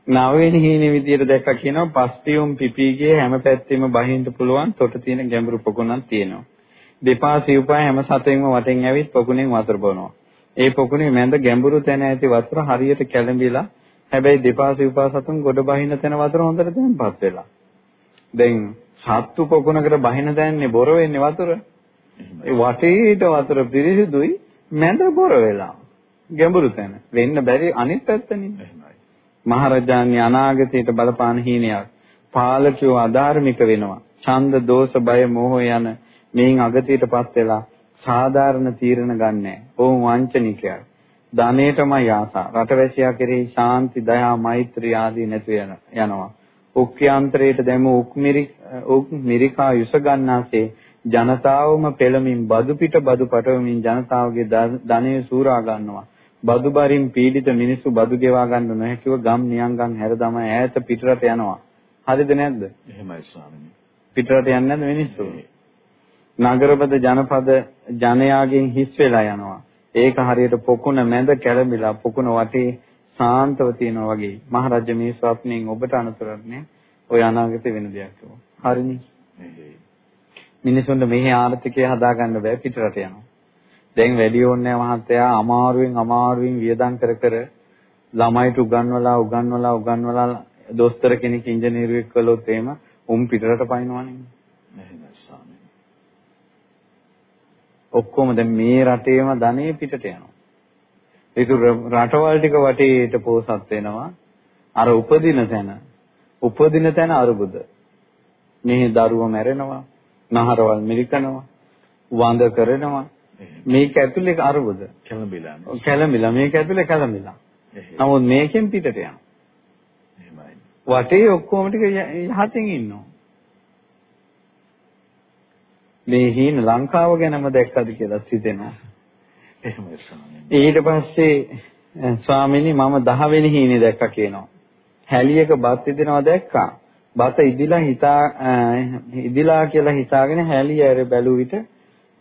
නවවෙනි හීනෙ විදියට දැක්කා කියනවා පස්තියුම් පිපිගේ හැම පැත්තෙම බහින්න පුළුවන් තොට තියෙන ගැඹුරු පොකුණක් තියෙනවා. දෙපා සිව්පා හැම සතෙන්ම වටෙන් ඇවිත් පොකුණෙන් වතුර බොනවා. ඒ පොකුණේ මැද ගැඹුරු තැන ඇති වතුර හරියට කැළඹිලා හැබැයි දෙපා සිව්පා සතුන් ගොඩ බහින තැන වතුර හොඳට තැන්පත් වෙලා. දැන් සත්තු පොකුණකට බහින දැන්නේ බොර වෙන්නේ වතුර. ඒ වටේට වතුර පිරිසිදුයි මැද බොර වෙලා. ගැඹුරු තැන. වෙන්න බැරි අනිත් පැත්තනේ. මහරජාණන් අනාගතයට බලපාන හීනයක්. පාලකයෝ අධාර්මික වෙනවා. ඡන්ද, දෝෂ, බය, මෝහ යන මේන් අගතියටපත් වෙලා සාධාරණ තීරණ ගන්නෑ. ඕම් වංචනිකයක්. ධනේටමයි ආසා. රටවැසියා කෙරෙහි ශාන්ති, දයා, මෛත්‍රී ආදී නැතු යනවා. උක්ඛ්‍යාන්තරයට දැමු උක්මිරි උක් මිරිකා යුස ගන්නාසේ ජනතාවම පෙළමින් බදු පිට බදු පටවමින් ජනතාවගේ ධනය සූරා ගන්නවා. බදු බරින් පීඩිත මිනිස්සු බදු ගෙවා ගන්න නොහැකිව ගම් නියංගම් හැර දම ඈත පිටරට යනවා. හරිද නැද්ද? එහෙමයි ස්වාමීනි. පිටරට යන්නේ නැද්ද මිනිස්සු? නගරපද ජනපද ජනයාගෙන් හිස් වෙලා යනවා. ඒක හරියට පොකුණ මැද කැළඹිලා පොකුණ වටේ සාන්තව තියෙනවා වගේ. මහරජා මේ ස්වප්නෙන් ඔබට අනුතරන්නේ ඔය අනාගතේ වෙන දෙයක් හරිනේ? මිනිසුන්ට මෙහි ආර්ථිකය හදාගන්න බෑ පිටරට යනවා. දැන් වැඩි ඕනේ මහත්තයා. අමාරුවෙන් අමාරුවෙන් වියදම් කර කර ළමයිට උගන්වලා උගන්වලා උගන්වලා දොස්තර කෙනෙක් ඉංජිනේරුවෙක් කළොත් එහෙම උන් පිටරට පයින්නවනේ ඔක්කොම දැන් මේ රටේම ධනෙ පිටට යනවා ඒක රටවල් ටික වටේට පෝසත් වෙනවා. අර උපදින තැන උපදින තැන අරුබුද. මෙහි දරුව මැරෙනවා, නහරවල් මිරිකනවා, වඳ කරනවා. මේක ඇතුලේ අරුබුද. කැළඹිලා. කැළඹිලා මේක ඇතුලේ කැළඹිලා. නමුත් මේකෙන් පිටට යනවා. එහෙමයි. වටේ ඔක්කොම ටික යහතින් ඉන්නවා. මේ හීන ලංකාව ගැනම දැක්කද කියලා හිතෙනවා. එහෙමයි ස්වාමීනි. ඊට පස්සේ ස්වාමීනි මම 10 වෙනි හීනේ දැක්කා කියනවා. හැලියක බත් ඉදෙනවා දැක්කා. බත ඉදිලා හිතා ඉදිලා කියලා හිතාගෙන හැලිය ඇර බැලුව විට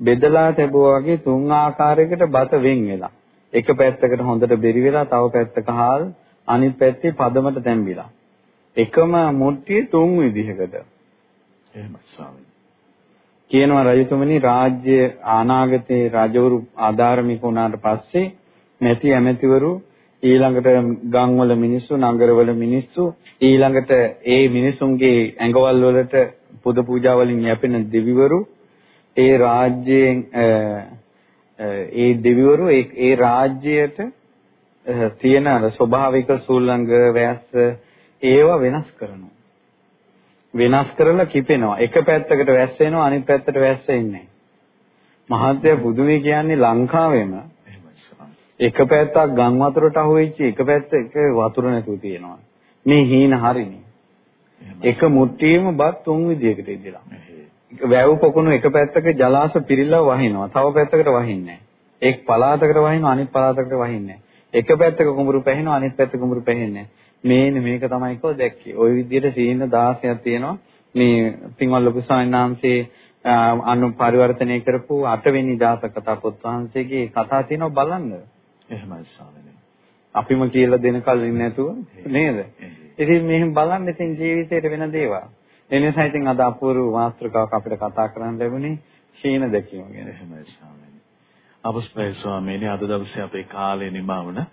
බෙදලා තැබුවා වගේ තුන් ආකාරයකට බත වෙන් වෙලා. එක පැත්තකට හොඳට බෙරි වෙලා තව පැත්තක හාල් අනිත් පැත්තේ පදමට තැම්බිලා. එකම මුට්ටිය තුන් විදිහකට. එහෙමයි ස්වාමීනි. කියනවා රජතුමනි රාජ්‍ය අනාගතේ රජවරු ආධාර්මික වුණාට පස්සේ නැති ඇමතිවරු ඊළඟට ගම්වල මිනිස්සු නගරවල මිනිස්සු ඊළඟට ඒ මිනිසුන්ගේ ඇඟවල් වලට පුද පූජා වලින් යැපෙන දෙවිවරු ඒ රාජ්‍යයෙන් ඒ දෙවිවරු ඒ රාජ්‍යයට තියෙන ස්වභාවික සූලංග වැස්ස ඒව වෙනස් කරනවා. වෙනස් කරලා කිපෙනවා. එක පැත්තකට වැස්ස එනවා අනිත් පැත්තට වැස්ස එන්නේ මහත්ය බුදුමේ කියන්නේ ලංකාවෙම එක පැත්තක් ගම් වතුරට අහුවෙච්ච එක පැත්තක වතුර නැතුව තියෙනවා. මේ හීන හරිනේ. එක මුට්ටියෙම බත් තුන් විදියකට ඉදලා. වැව් පොකුණු එක පැත්තක ජලාශ පිරීලා වහිනවා. තව පැත්තකට වහින්නේ එක් පළාතකට වහිනවා අනිත් පළාතකට වහින්නේ එක පැත්තක කුඹුරු පැහෙනවා අනිත් පැත්තක කුඹුරු පැහෙන්නේ මේන මේක තමයි කෝ දැක්කේ. ওই විදිහට සීන 16ක් තියෙනවා. මේ පින්වත් ලොකු සාමිනාංශේ අනු පරිවර්තනය කරපු 8 වෙනි ජාතක කතා පොත් වහන්සේගේ කතා තියෙනවා බලන්න. එහෙමයි ස්වාමීනි. අපිම කියලා දෙන කල් ඉන්නේ නැතුව නේද? ඉතින් මෙහෙම බලන්න ඉතින් ජීවිතේට වෙන දේවල්. ඒ නිසා ඉතින් අද අපූර්ව මාත්‍රකාවක් අපිට කතා කරන්න ලැබුණේ ශීන දැකීම ගැන. එහෙමයි ස්වාමීනි. අවස්ථයි ස්වාමීනි අද දවසේ අපේ කාලේ නිමවන